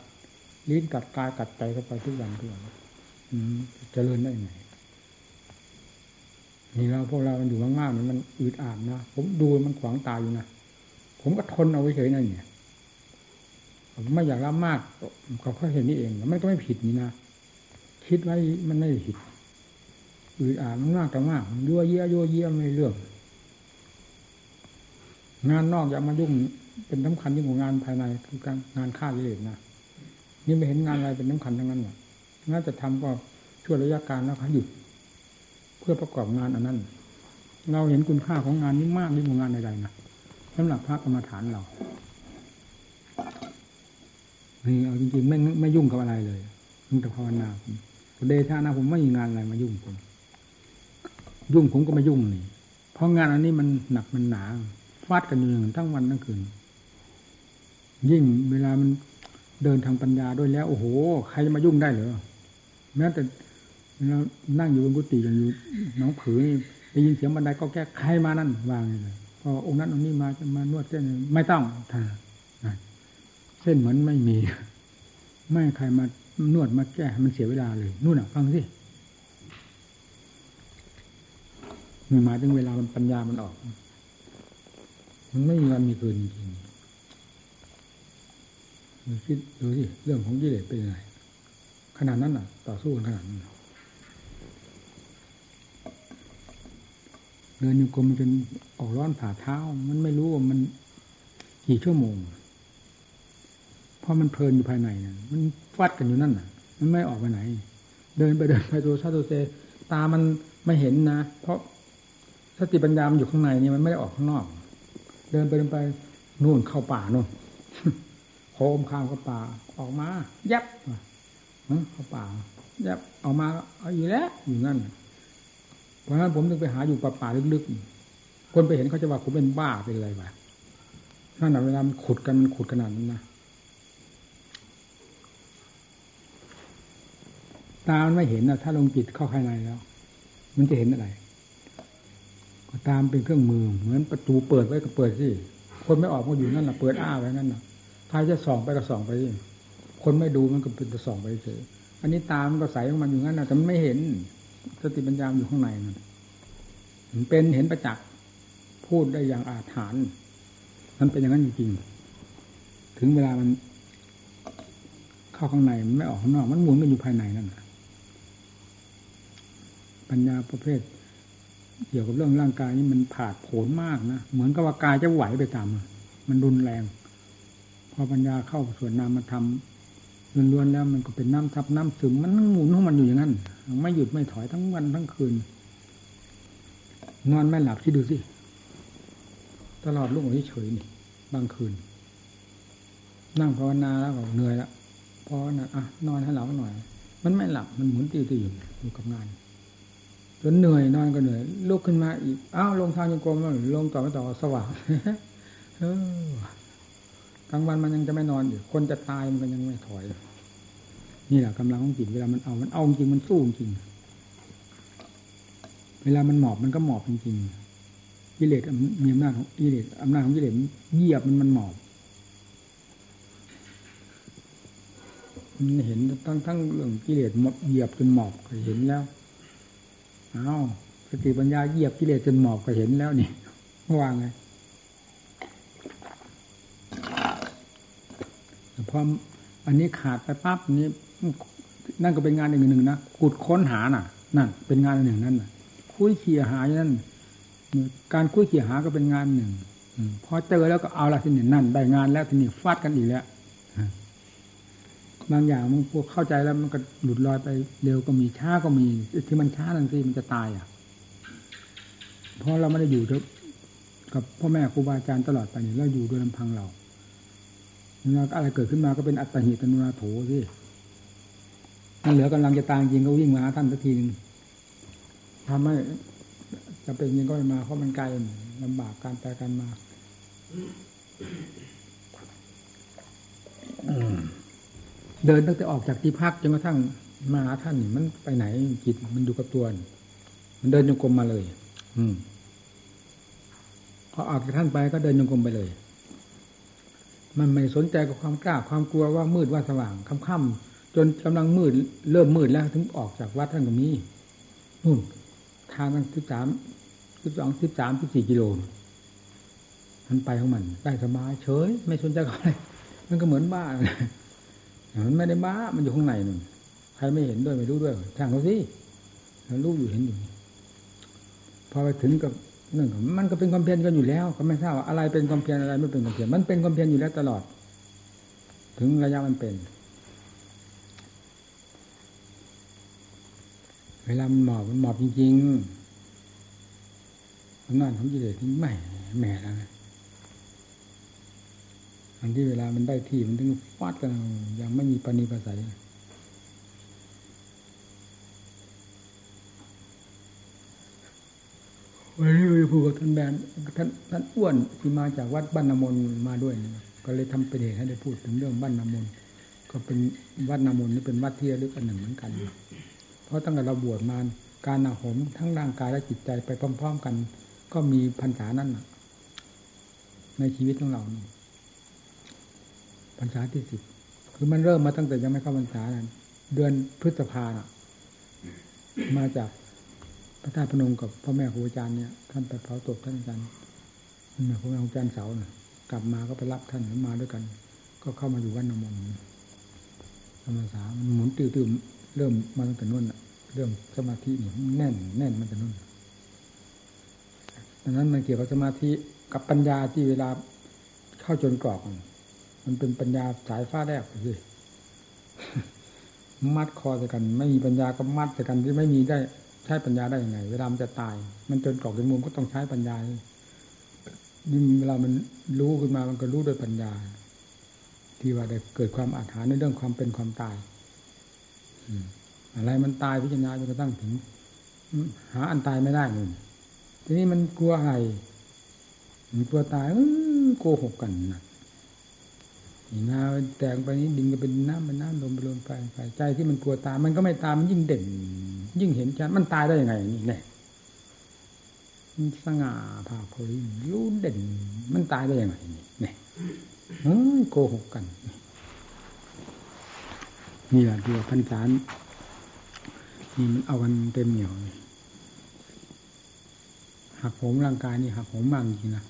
Speaker 1: ลิ้นกัดกายกัดใจเข้าไปทุกอย่างทุกอย่างอืมเจริญได้ไงนี่เราพวกเราอยู่มากๆนี่มันอึดอัดนะผมดูมันขวางตาอยู่นะผมก็ทนเอาไว้เฉยนั่นเนี่ยผมไม่อยากรับมากเขาเขาเห็นนี่เองมันก็ไม่ผิดนี่นะคิดไว้มันไม่ผิดอึดอัดมันมากแต่มากยั่วเยี่ยยั่วเยี่ยไม่เรื่อง งานนอกอย่ามายุ่ง เป็นสำคัญยิ่งกว่างานภายในคือการงานฆ่ากิเลสนะนี่ไม่เห็นงานอะไรเป็นสำคัญทั้งนั้นหรอกน่าจะทำก็ช่วยระยะการแล้วเขาหยุดเพื่อประกอบงานอันนั้น เราเห็นคุณค่าของงานนี้มากยิ่งกว่างานใดๆนะสำหรับพระกรรมฐานเรานี่เอาจริงๆไม่ไม่ยุ่งกับอะไรเลยมันแต่ภาวนาผมเดชานะผมไม่มีงานอะไรมายุ่งผมยุ่งผมก็ไม่ยุ่งนี่เพราะงานอันนี้มันหนักมันหนาฟาดกันอยู่อย่างนั้นทั้งวันทั้งคืน ยิ่งเวลามันเดินทางปัญญาด้วยแล้ว โอ้โห ใครจะมายุ่งได้เหรอแม้แต่เรานั่งอยู่บนกุฏิอย่างอยู่น้องผือนี่ได้ยินเสียงบันไดก็แก้ใครมานั่นวางเลยพอองค์นั้นองค์นี้มาจะมานวดเส้นไม่ต้องท่าเส้นเหมือนไม่มี ไม่ใครมานวดมาแก้มันเสียเวลาเลยนู่นน่ะฟังสิมีหมายถึงเวลามันปัญญามันออก มันไม่มีวันมีคืนจริง ๆดูสิดดูสิเรื่องของกิเลสเป็นยังไงขนาดนั้นอะ ต่อสู้กันขนาดนั้นเดินอยู่กรมจนออกร้อนผ่าเท้า มันไม่รู้ว่ามันกี่ชั่วโมง เพราะมันเพลินอยู่ภายในนะมันฟัดกันอยู่นั่นน่ะ มันไม่ออกไปไหน เดินไปเดินไปตัวชาตัวเซตามันไม่เห็นนะ เพราะสติปัญญามันอยู่ข้างในนี่มันไม่ได้ออกข้างนอก เดินไปเดินไปนู่นเข้าป่านู่น คมข้ามเข้าป่า ออกมา ยับเข้าป่า ยับออกมา เอาอยู่แล้วอยู่นั่นเพราะฉะนั้นผมถึงไปหาอยู่ป่าป่าลึกๆ คนไปเห็นเขาจะว่าผมเป็นบ้าเป็นอะไรวะนั่นแหะเวลามันขุดกันมันขุดขนาดนั้นนะตามันไม่เห็นนะถ้าลงจิตเข้าภายในแล้ว มันจะเห็นอะไรก็ตามเป็นเครื่องมือ เหมือนประตูเปิดไว้ก็เปิดสิคนไม่ออกก็อยู่นั่นแหละเปิดอ้าไว้นั่นน่ะ ใครจะส่องไปก็ส่องไป คนไม่ดูมันก็เป็นจะส่องไปเฉยอันนี้ตามันก็ใสของมันอยู่นั่นนะแต่มันไม่เห็น สติปัญญาอยู่ข้างในมันมันเป็นเห็นประจักษ์พูดได้อย่างอาถรรพ์มันเป็นอย่างนั้นจริงๆถึงเวลามัน เข้าข้างในมันไม่ออกข้างนอก มันหมุนกันอยู่ภายในนั่นแหละปัญญาประเภท เกี่ยวกับเรื่องร่างกายนี่มันผาดโผนมากนะเหมือนกับว่ากายจะไหวไปตามมันรุนแรง อปัญญาเข้าส่วนนามธรรมล้วนๆแล้วมันก็เป็นน้ำทับน้ำซึมมันหมุนของมันอยู่อย่างนั้นไม่หยุดไม่ถอยทั้งวันทั้งคืน นอนไม่หลับที่ดูสิ ตลอดลูกของเฉยนี่ บางคืน นั่งภาวนาแล้วก็เหนื่อยละพอนะอะนอนให้หลับหน่อย มันไม่หลับมันหมุนตีๆอยู่อยู่กับงานจนเหนื่อยนอนก็เหนื่อยลุกขึ้นมาอีกอ้าวลงทางยังกรมลงต่อไม่ต่อสว่าง กลางวันมันยังจะไม่นอนอยู่คนจะตายมันก็ยังไม่ถอย นี่แหละกำลังของจิตเวลามันเอามันเอาจริงมันสู้จริง เวลามันหมอบมันก็หมอบจริงกิเลสมีอำนาจของกิเลสอำนาจของกิเลสเหยียบมันมันหมอบมันเห็นทั้งทั้งเรื่องกิเลสเหยียบจนหมอบก็เห็นแล้วอ้าวสติปัญญาเหยียบกิเลสจนหมอบก็เห็นแล้วนี่ว่าไง พออันนี้ขาดไปปั๊บนี้ นั่นก็เป็นงานอีกหนึ่งนะขุดค้นหาน่ะ นั่น เป็นงานหนึ่งนั่นน่ะคุยเขี่ยหาย่างนั้นการคุยเขี่ยหาก็เป็นงานหนึ่งพอเจอแล้วก็เอาละทีนี้นั่น ได้งานแล้วทีนี้ฟาดกันอีกแล้วบางอย่างมันพวกเข้าใจแล้วมันก็หลุดลอยไปเร็วก็มีช้าก็มีที่มันช้าทันทีมันจะตายอะเพราะเราไม่ได้อยู่กับพ่อแม่ครูบาอาจารย์ตลอดไปนี่เราอยู่โดยลำพังเรา อะไรเกิดขึ้นมาก็เป็นอัตหิตนุราโถสิมันเหลือกำลังจะตายจริงก็วิ่งมาหาท่านสักทีนึงทำให้จะเป็นยังก็ไม่มาเพราะมันไกลลำบากการไปกันมาเดินตั้งแต่ออกจากที่พักจนกระทั่งมาหาท่านมันไปไหนจิตมันอยู่กับตัวมันเดินจงกรมมาเลย อืมพอออกจากท่านไปก็เดินจงกรมไปเลย มันไม่สนใจกับความกล้าความกลัวว่ามืดว่าสว่างค่ำๆจนกำลังมืดเริ่มมืดแล้วถึงออกจากวัดท่านก็มีนู่นทางตั้งสิบสามสิบสองสิบสามสิบสี่กิโลมันไปของมัน ได้สบายเฉย ไม่สนใจอะไรมันก็เหมือนบ้ามันไม่ได้บ้ามันอยู่ข้างในนึงใครไม่เห็นด้วยไม่รู้ด้วยช่างเขาสิรู้อยู่เห็นอยู่พอไปถึงกับ นั่นมันก็เป็นความเพียรกันอยู่แล้ว ก็ไม่ทราบว่าอะไรเป็นความเพียรอะไรไม่เป็นความเพียรมันเป็นความเพียรอยู่แล้วตลอด ถึงระยะมันเป็น เวลามันหมอบมันหมอบจริงๆมันนั่นของกิเลสที่แหม่แหม่แล้วอันที่เวลามันได้ที่มันถึงฟาดกันยังไม่มีปณิปสัย วันนี้ไปพูดกับท่านแบนท่านท่านอ้วนที่มาจากวัดบ้านนามนมาด้วยก็เลยทำเป็นเหตุให้ได้พูดถึงเรื่องบ้านนามนก็เป็นวัดนามนนี่เป็นวัดเที่ระลึกอันหนึ่งเหมือนกัน เพราะตั้งแต่เราบวชมาการอาหมทั้งร่างกายและจิตใจไปพร้อม ๆ กัน ก็มีพรรษานั้นในชีวิตของเราพรรษาที่สิบคือมันเริ่มมาตั้งแต่ยังไม่เข้าพรรษานั้นเดือนพฤษภามาจาก พระธาตุพนมกับพ่อแม่ครูอาจารย์เนี่ยท่านไปเผาตบท่านอาจารย์แม่ครูอาจารย์เสาเนี่ยกลับมาก็ไปรับท่านมาด้วยกัน ก็เข้ามาอยู่วัดนมนธรรมศามหมุนตื้อๆเริ่มมาตั้งแต่นู่นเรื่องสมาธินี่แน่น แน่นมาแต่นู่นดังนั้นมันเกี่ยวกับสมาธิกับปัญญาที่เวลาเข้าจนกรอกมันเป็นปัญญาสายฟ้าแลบเลยมัดคอใส่กัน ไม่มีปัญญาก็มัดใส่กันที่ไม่มีได้ ช้ปัญญาได้ยังไง เวลามันจะตาย มันจนกรอกจนมุมก็ต้องใช้ปัญญายิ่งเวลามันรู้ขึ้นมามันก็รู้ด้วยปัญญา ที่ว่าได้เกิดความอาถรรพ์ในเรื่องความเป็นความตายอะไรมันตายพิจารณาจนกระทั่งถึงหาอันตายไม่ได้เลยทีนี้มันกลัวอะไรมันกลัวตายโกหกกันนะนี่นาแตงไปนี้ดินก็เป็นน้ำเป็นน้ำลมไปลมไปไฟใจที่มันกลัวตายมันก็ไม่ตายมันยิ่งเด่น ยิ่งเห็นชัดมันตายได้ยังไงนี่แน่สง่าผ่าเผยรู้เด่น มันตายได้ยังไงนี่เนี่ยโกหกกันนี่แหละที่ว่าพันสารนี่มันเอากันเต็มเหนียวหักผมร่างกายนี่หักผมมากจริงนะ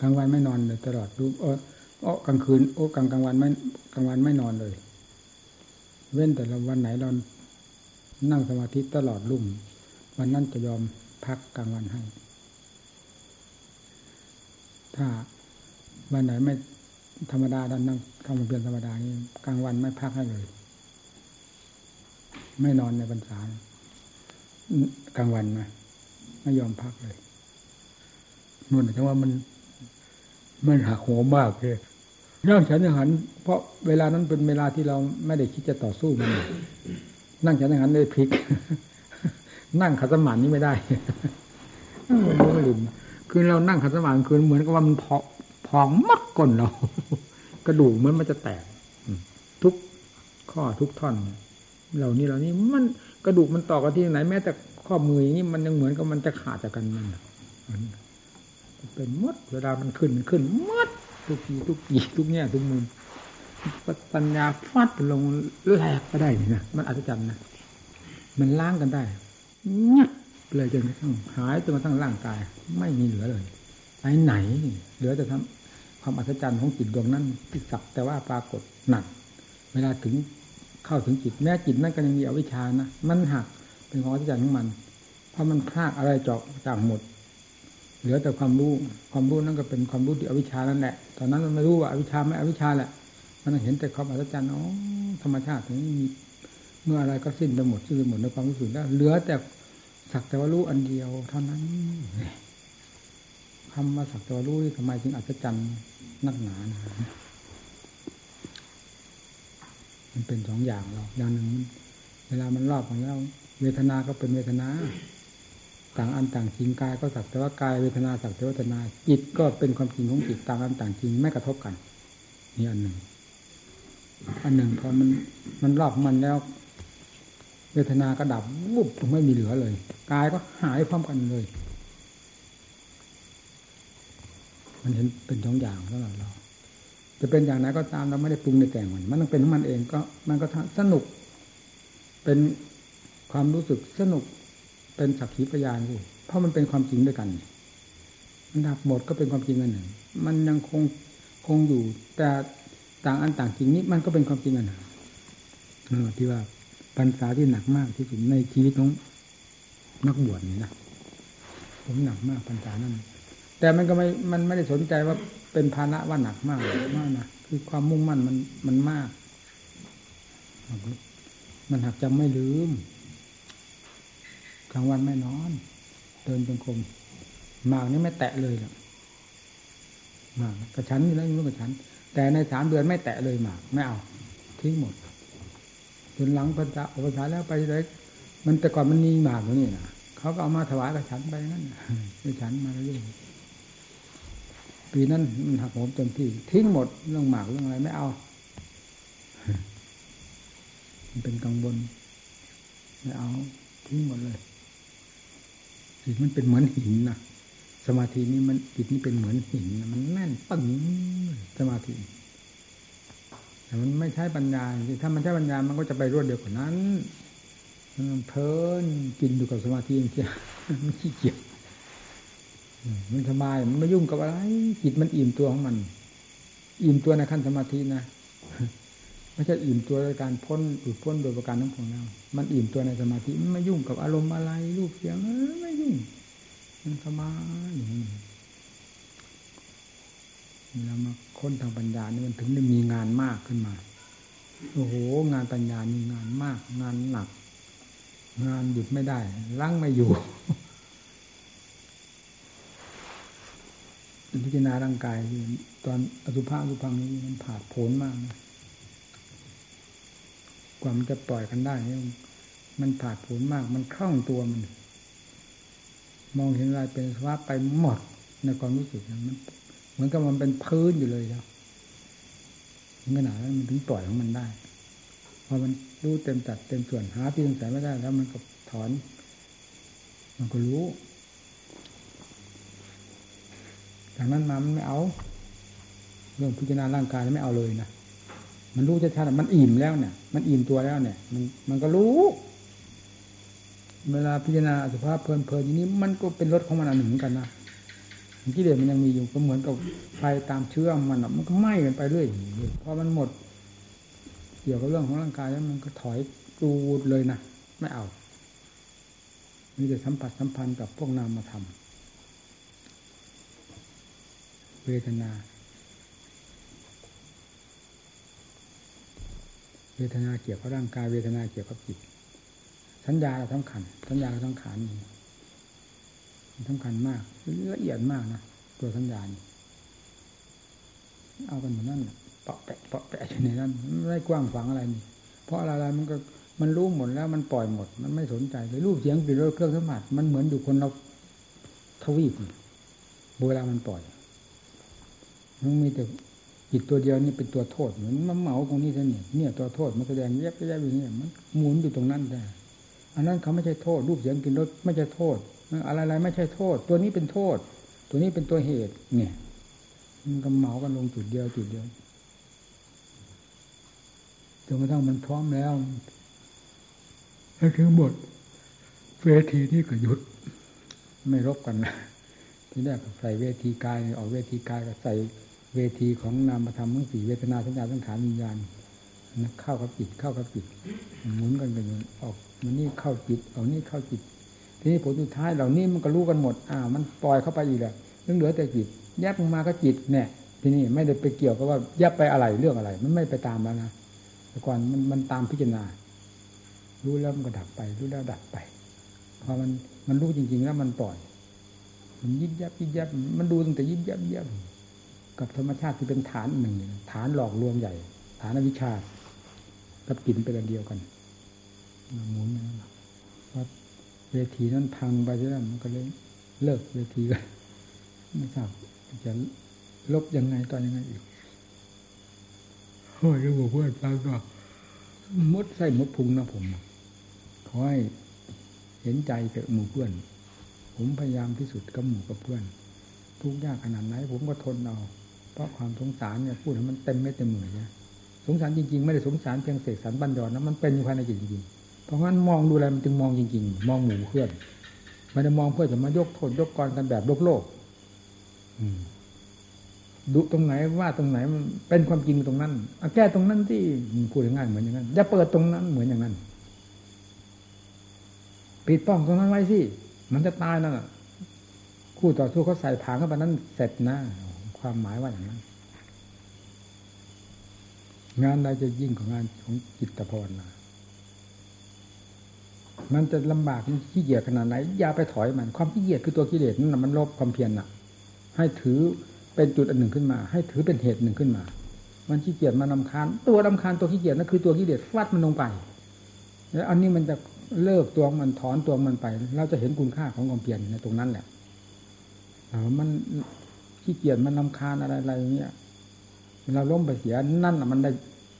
Speaker 1: กลางวันไม่นอนเลยตลอดดูเออโอ้กลางคืนโอ้กลางกลางวันไม่กลางวันไม่นอนเลย เว้นแต่ละวันไหนเรา นั่งสมาธิตลอดรุ่งวันนั้นจะยอมพักกลางวันให้ ถ้าวันไหนไม่ธรรมดาดันนั่งทำเพียนธรรมดานี่กลางวันไม่พักให้เลย ไม่นอนในบรรษากลางวันนะไม่ยอมพักเลยนู่นแต่ว่ามัน มันหักโหมมากเลยนั่งฉันอาหารเพราะเวลานั้นเป็นเวลาที่เราไม่ได้คิดจะต่อสู้มัน นั่งฉันอาหารได้พลิก นั่งขัดสมานนี่ไม่ได้ไม่ลืมคือเรานั่งขัดสมานคือเหมือนกับว่ามันพอพองมักก่นเรา กระดูกมันมันจะแตกทุกข้อทุกท่อน เหล่านี้เหล่านี้มันกระดูกมันต่อกันที่ไหน แม้แต่ข้อมือนี่มันยังเหมือนกับมันจะขาดจากกันมันเป็นมดเวลามันขึ้นขึ้นมดทุกทีทุกทีทุกแง่ทุกมุม ปัญญาฟาดลงแหลกก็ได้นะมันอัศจรรย์นะมันล้างกันได้เงียบเลยจนกระทั่งหายจนกระทั่งร่างกาย ไม่มีเหลือเลยไปไหน เหลือแต่ทำความอัศจรรย์ของจิตดวงนั้นที่สักแต่ว่าปรากฏหนัก เวลาถึงเข้าถึงจิตแม้จิตนั้นก็ยังมีอวิชานะมันหักเป็นของอัศจรรย์ของมัน เพราะมันพลาดอะไรจอกจากหมด เหลือแต่ความรู้ความรู้นั่นก็เป็นความรู้ที่อวิชานั่นแหละตอนนั้นมันไม่รู้ว่าอวิชาไม่อวิชาแหละ มันเห็นแต่ความอัศจรรย์อ๋อธรรมชาตินี้มีเมื่ออะไรก็สิ้นไปหมดสิ้นไปหมดในความรู้สึกแล้วเหลือแต่สักแต่ว่ารู้อันเดียว เท่านั้นคำว่าสักแต่ว่ารู้ทำไมจึงอัศจรรย์นักหนานะมันเป็นสองอย่างเราอย่างหนึ่งเวลามันรอบของเราเวทนาก็เป็นเวทนา ต่างอันต่างจริงกายก็สักแต่ว่ากายเวทนาสักแต่เวทนาจิตก็เป็นความจริงของจิตต่างอันต่างจริงไม่กระทบกันนี่อันหนึ่ง อันหนึ่งพอมันมันรอบมันแล้ว เวทนาก็ดับวุบไม่มีเหลือเลยกายก็หายพร้อมกันเลย มันเห็นเป็นสองอย่างสำหรับเรา จะเป็นอย่างไหนก็ตามเราไม่ได้ปรุงในแต่งมัน มันต้องเป็นของมันเองก็ มันก็สนุก เป็นความรู้สึกสนุกเป็นสักขีพยานอยู่เพราะมันเป็นความจริงด้วยกันมันดับหมดก็เป็นความจริงอันหนึ่ง มันยังคงคงอยู่แต่ ต่างอันต่างจริงนี้มันก็เป็นความจริงอันหนึ่งที่ว่าปัญษาที่หนักมากที่สุดในชีวิตของนักบวชนี่นะผมหนักมากปัญษานั้น แต่มันก็ไม่ มันไม่ได้สนใจว่าเป็นภาระว่าหนักมากมากนะคือความมุ่งมั่นมันมันมาก มันหักจำไม่ลืมกลางวันไม่นอน เดินจงกรมมากนี่ไม่แตะเลยหรอกมากกระชั้นอยู่แล้วอยู่กระชั้น แต่ในสามเดือนไม่แตะเลยหมากไม่เอาทิ้งหมดจนหลังพระจะภาษาแล้วไปเลยมันแต่ก่อนมันมีหมากอยู่นี่นะเขาก็เอามาถวายกระชั้นไปนั่นกระชั้นมาแล้วยุ่งปีนั้นมันหักโหมเต็มที่ทิ้งหมดเรื่องหมากเรื่องอะไรไม่เอามันเป็นกังวลไม่เอาทิ้งหมดเลยจิมันเป็นเหมือนหินนะ สมาธินี้มันจิตนี่เป็นเหมือนหินมันแน่นปึ้งสมาธิแต่มันไม่ใช่ปัญญาถ้ามันใช้ปัญญามันก็จะไปรวดเดียวกว่านั้นมันเพลินกินอยู่กับสมาธิเชียมันขี้เกียจมันสบายมันไม่ยุ่งกับอะไร จิตมันอิ่มตัวของมัน อิ่มตัวในขั้นสมาธินะไม่ใช่อิ่มตัวโดยการพ้นอุดพ้นโดยประการทั้งปวงแล้วมันอิ่มตัวในสมาธิมันไม่ยุ่งกับอารมณ์อะไรรูปเสียงไม่ยุ่ง มันสบายแล้วมาค้นทางปัญญานี่มันถึงได้มีงานมากขึ้นมา โอ้โห งานปัญญามีงานมาก งานหนัก งานหยุดไม่ได้ลังไม่อยู่พิจารณาร่างกายตอนอสุภะอสุพังนี้มันผาดโผนมากนะกว่ามันจะปล่อยกันได้ มันผาดโผนมาก มันคล่องตัวมัน มองเห็นอะไรเป็นสภาพไปหมดในความรู้สึกมันเหมือนกับมันเป็นพื้นอยู่เลยแล้วขนาดนั้นมันถึงปล่อยของมันได้ พอมันรู้เต็มจัดเต็มส่วนหาที่สงสัยไม่ได้ แล้วมันก็ถอน มันก็รู้จากนั้นมามันไม่เอา เรื่องพิจารณาร่างกายไม่เอาเลยนะมันรู้ชัดๆมันอิ่มแล้วเนี่ย มันอิ่มตัวแล้วเนี่ย มันมันก็รู้ เวลาพิจารณาสภาพเพลินๆอย่างนี้มันก็เป็นรสของมันอันหนึ่งเหมือนกันนะกิเลสมันยังมีอยู่ก็เหมือนกับไฟตามเชื้อมันมันก็ไหม้กันไปเรื่อยพอมันหมด เกี่ยวกับเรื่องของร่างกายแล้วมันก็ถอยตูดเลยนะไม่เอามีแต่สัมผัสสัมพันธ์กับพวกนามธรรมเวทนา เวทนาเกี่ยวกับร่างกาย เวทนาเกี่ยวกับจิต สัญญาเราสำคัญ สัญญาเราสำคัญสำคัญมาก ละเอียดมากนะตัวสัญญาณเอากันอยู่นั่นเปาะแปะเปาะแปะอยู่ในนั้นไม่ได้กว้างขวางอะไรนี่เพราะอะไรมันก็มันรู้หมดแล้วมันปล่อยหมด มันไม่สนใจเลยรูปเสียงกลิ่นรสเครื่องสัมผัสมันเหมือนอยู่คนเราทวีปเวลามันปล่อยมันมีแต่จิตตัวเดียวนี่เป็นตัวโทษเหมือนมันเหมาตรงนี้ท่านี่เนี่ยตัวโทษมันแสดงแยบแยบอย่างนี้มันหมุนอยู่ตรงนั้นได้ อันนั้นเขาไม่ใช่โทษ รูปเสียงกินรสไม่ใช่โทษ อะไรๆไม่ใช่โทษ ตัวนี้เป็นโทษ ตัวนี้เป็นตัวเหตุ เนี่ยมันก็เหมากันลงจุดเดียวจุดเดียวจนกระทั่งมันพร้อมแล้วแล้วถึงหมดเวทีนี่ก็หยุด ไม่รบกันนะที่แรกใส่เวทีกายออกเวทีกายก็ใส่เวทีของนามธรรมทั้งสี่เวทนาสัญญาสังขารวิญญาณ เข้ากับจิตเข้ากับจิตหมุนกันไปออกมันนี่เข้าจิตออกนี่เข้าจิต ทีนี้ผลสุดท้ายเหล่านี้มันก็รู้กันหมดอ่ามันปล่อยเข้าไปอีกแล้วยังเหลือแต่จิต แยบมาก็จิตเนี่ยทีนี้ไม่ได้ไปเกี่ยวกับว่าแยบไปอะไรเรื่องอะไร มันไม่ไปตามแล้วนะแต่ก่อนมันมันตามพิจารณา รู้แล้วมันก็ดับไป รู้แล้วดับไปพอมันมันรู้จริง ๆ แล้วมันปล่อย มันยิบยับยิบยับมันดูตั้งแต่ยิบยับยิบยับกับธรรมชาติที่เป็นฐานหนึ่งฐานหลอกลวงใหญ่ ฐานวิชา กับกลิ่นเป็นอันเดียวกันหมุนนะเวทีนั้นพังไปแล้วมันก็เลยเลิกเวทีกันไม่ทราบจะลบยังไงต่อยังไงอีกโอ้ยหมู่เพื่อนฟังก็มดไส้มดพุงนะผมขอให้เห็นใจเถอะหมู่เพื่อน ผมพยายามที่สุดกับหมู่กับเพื่อน ทุกยากขนาดไหนผมก็ทนเอาเพราะความสงสารเนี่ยพูดให้มันเต็มไม่เต็มเหมือนเนี่ย สงสารจริงๆ ไม่ได้สงสารเพียงเสกสรรบัญญัตนะมันเป็นอยู่ภายในจิตจริงๆ เพราะงั้นมองดูอะไรมันจึงมองจริง ๆ มองหมู่เพื่อนไม่ได้มองเพื่อจะมายกโทษยกกรกันแบบโลกโลกดูตรงไหนว่าตรงไหนมันเป็นความจริงตรงนั้นอแก้ตรงนั้นที่พูดง่ายเหมือนอย่างนั้นอย่าเปิดตรงนั้นเหมือนอย่างนั้นปิดป้องตรงนั้นไว้สิมันจะตายนั่นน่ะคู่ต่อสู้เขาใส่ผางเข้าไปนั้นเสร็จนะ ความหมายว่าอย่างนั้น งานใดจะยิ่งของงานของจิตภาวนา มันจะลำบากมันขี้เกียจขนาดไหนอย่าไปถอยมัน ความขี้เกียจคือตัวกิเลสนั่นนะมันลบความเพียรน่ะ ให้ถือเป็นจุดอันหนึ่งขึ้นมา ให้ถือเป็นเหตุหนึ่งขึ้นมา มันขี้เกียจมันลำคาญตัวลำคาญตัวขี้เกียจนั่นคือตัวกิเลสฟาดมันลงไป แล้วอันนี้มันจะเลิกตัวมันถอนตัวมันไป เราจะเห็นคุณค่าของความเพียรในตรงนั้นแหละอ่ามันขี้เกียจมันลำคาญอะไรอะไรเงี้ย เราล้มไปเสียนั่นน่ะมันได้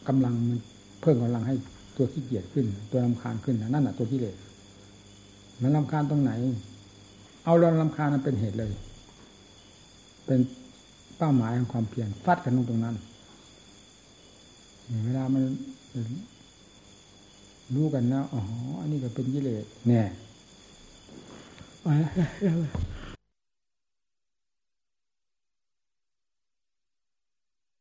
Speaker 1: กำลังมันเพิ่มกำลังให้ตัวขี้เกียจขึ้น ตัวลำคาญขึ้นนั่นน่ะตัวกิเลสมันลำคาญตรงไหน เอาเราลำคาญมันเป็นเหตุเลย เป็นเป้าหมายของความเพียรฟัดกันตรงตรงนั้นเวลามันรู้กันแล้วอ๋ออันนี้ก็เป็นกิเลสเนี่ย